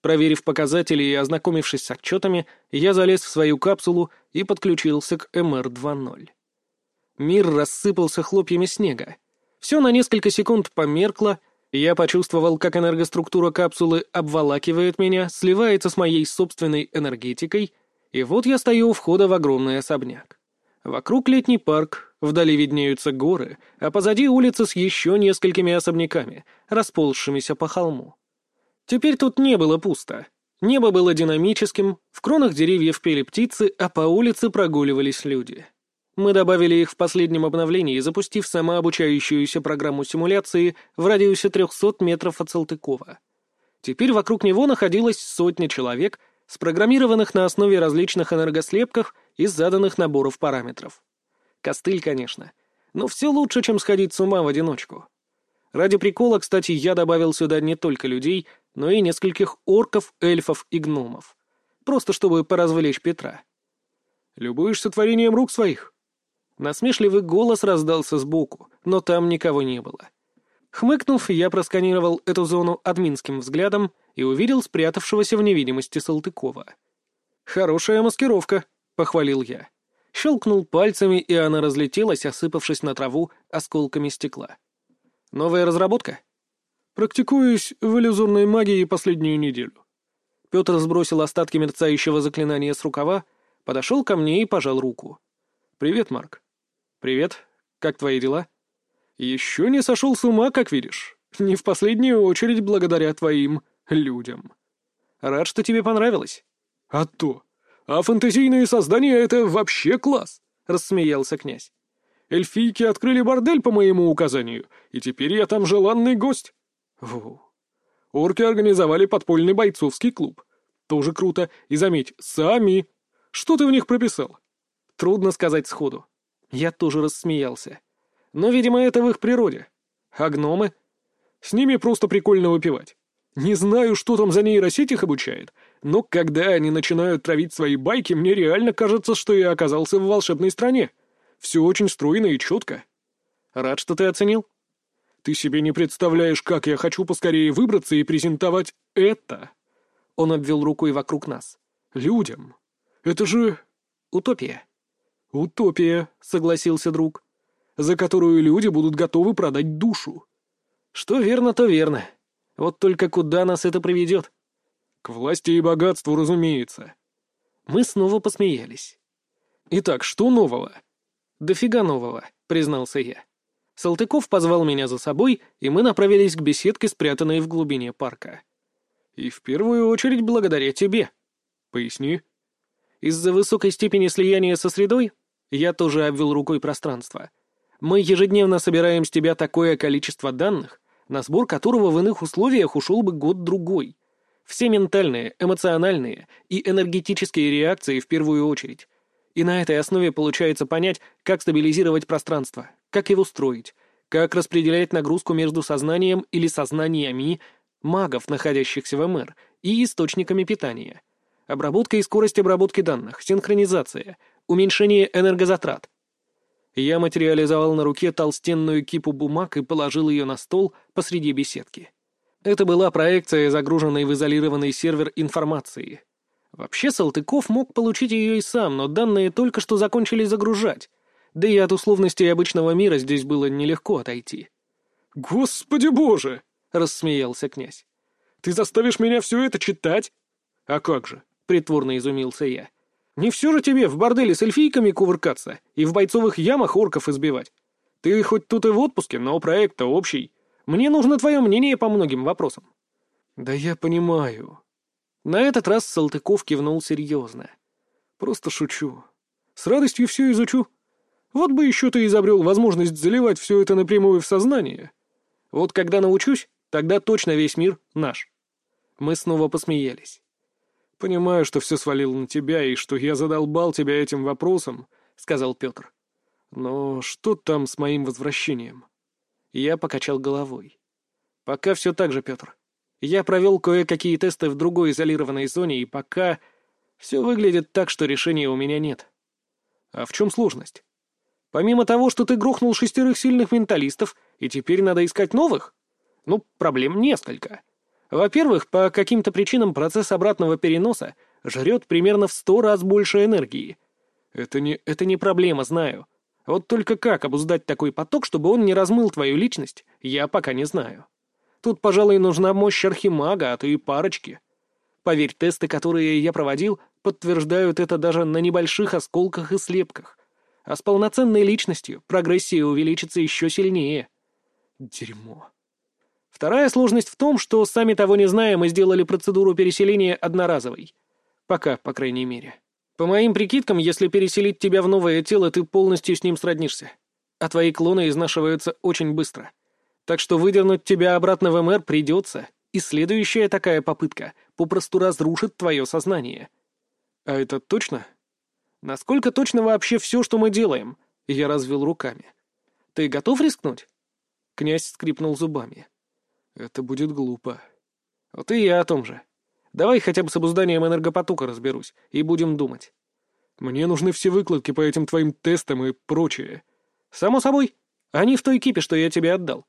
Проверив показатели и ознакомившись с отчетами, я залез в свою капсулу и подключился к МР-2.0. Мир рассыпался хлопьями снега. Все на несколько секунд померкло, я почувствовал, как энергоструктура капсулы обволакивает меня, сливается с моей собственной энергетикой, и вот я стою у входа в огромный особняк. Вокруг летний парк, вдали виднеются горы, а позади улица с еще несколькими особняками, расползшимися по холму. Теперь тут не было пусто. Небо было динамическим, в кронах деревьев пели птицы, а по улице прогуливались люди. Мы добавили их в последнем обновлении, запустив самообучающуюся программу симуляции в радиусе 300 метров от Салтыкова. Теперь вокруг него находилось сотня человек, спрограммированных на основе различных энергослепков из заданных наборов параметров. Костыль, конечно, но все лучше, чем сходить с ума в одиночку. Ради прикола, кстати, я добавил сюда не только людей, но и нескольких орков, эльфов и гномов. Просто чтобы поразвлечь Петра. «Любуешься творением рук своих?» Насмешливый голос раздался сбоку, но там никого не было. Хмыкнув, я просканировал эту зону админским взглядом и увидел спрятавшегося в невидимости Салтыкова. «Хорошая маскировка», — похвалил я. Щелкнул пальцами, и она разлетелась, осыпавшись на траву осколками стекла. «Новая разработка?» «Практикуюсь в иллюзорной магии последнюю неделю». Петр сбросил остатки мерцающего заклинания с рукава, подошел ко мне и пожал руку. «Привет, Марк». «Привет. Как твои дела?» «Еще не сошел с ума, как видишь. Не в последнюю очередь благодаря твоим людям. Рад, что тебе понравилось». «А то. А фантазийные создания — это вообще класс», — рассмеялся князь. «Эльфийки открыли бордель по моему указанию, и теперь я там желанный гость». Фу. Орки организовали подпольный бойцовский клуб. Тоже круто. И заметь, сами. Что ты в них прописал? Трудно сказать сходу. Я тоже рассмеялся. Но, видимо, это в их природе. А гномы? С ними просто прикольно выпивать. Не знаю, что там за нейросеть их обучает, но когда они начинают травить свои байки, мне реально кажется, что я оказался в волшебной стране. Все очень стройно и четко. Рад, что ты оценил. Ты себе не представляешь, как я хочу поскорее выбраться и презентовать это. Он обвел рукой вокруг нас. Людям. Это же... Утопия. «Утопия», — согласился друг, — «за которую люди будут готовы продать душу». «Что верно, то верно. Вот только куда нас это приведет?» «К власти и богатству, разумеется». Мы снова посмеялись. «Итак, что нового?» «Дофига нового», — признался я. Салтыков позвал меня за собой, и мы направились к беседке, спрятанной в глубине парка. «И в первую очередь благодаря тебе». «Поясни». Из-за высокой степени слияния со средой я тоже обвел рукой пространство. Мы ежедневно собираем с тебя такое количество данных, на сбор которого в иных условиях ушел бы год-другой. Все ментальные, эмоциональные и энергетические реакции в первую очередь. И на этой основе получается понять, как стабилизировать пространство, как его строить, как распределять нагрузку между сознанием или сознаниями магов, находящихся в МР, и источниками питания. Обработка и скорость обработки данных, синхронизация, уменьшение энергозатрат. Я материализовал на руке толстенную кипу бумаг и положил ее на стол посреди беседки. Это была проекция, загруженной в изолированный сервер информации. Вообще Салтыков мог получить ее и сам, но данные только что закончили загружать. Да и от условностей обычного мира здесь было нелегко отойти. «Господи боже!» — рассмеялся князь. «Ты заставишь меня все это читать?» «А как же?» — притворно изумился я. «Не все же тебе в борделе с эльфийками кувыркаться и в бойцовых ямах орков избивать. Ты хоть тут и в отпуске, но проект-то общий. Мне нужно твое мнение по многим вопросам». «Да я понимаю». На этот раз Салтыков кивнул серьезно. «Просто шучу. С радостью все изучу. Вот бы еще ты изобрел возможность заливать все это напрямую в сознание. Вот когда научусь, тогда точно весь мир наш». Мы снова посмеялись. «Понимаю, что все свалил на тебя и что я задолбал тебя этим вопросом», — сказал Петр. «Но что там с моим возвращением?» Я покачал головой. «Пока все так же, Петр. Я провел кое-какие тесты в другой изолированной зоне, и пока все выглядит так, что решения у меня нет». «А в чем сложность?» «Помимо того, что ты грохнул шестерых сильных менталистов, и теперь надо искать новых? Ну, проблем несколько». Во-первых, по каким-то причинам процесс обратного переноса жрет примерно в сто раз больше энергии. Это не, это не проблема, знаю. Вот только как обуздать такой поток, чтобы он не размыл твою личность, я пока не знаю. Тут, пожалуй, нужна мощь архимага, а то и парочки. Поверь, тесты, которые я проводил, подтверждают это даже на небольших осколках и слепках. А с полноценной личностью прогрессия увеличится еще сильнее. Дерьмо. Вторая сложность в том, что, сами того не зная, мы сделали процедуру переселения одноразовой. Пока, по крайней мере. По моим прикидкам, если переселить тебя в новое тело, ты полностью с ним сроднишься. А твои клоны изнашиваются очень быстро. Так что выдернуть тебя обратно в МР придется, и следующая такая попытка попросту разрушит твое сознание. А это точно? Насколько точно вообще все, что мы делаем?» Я развел руками. «Ты готов рискнуть?» Князь скрипнул зубами. «Это будет глупо». «Вот и я о том же. Давай хотя бы с обузданием энергопотока разберусь, и будем думать». «Мне нужны все выкладки по этим твоим тестам и прочее». «Само собой. Они в той кипе, что я тебе отдал.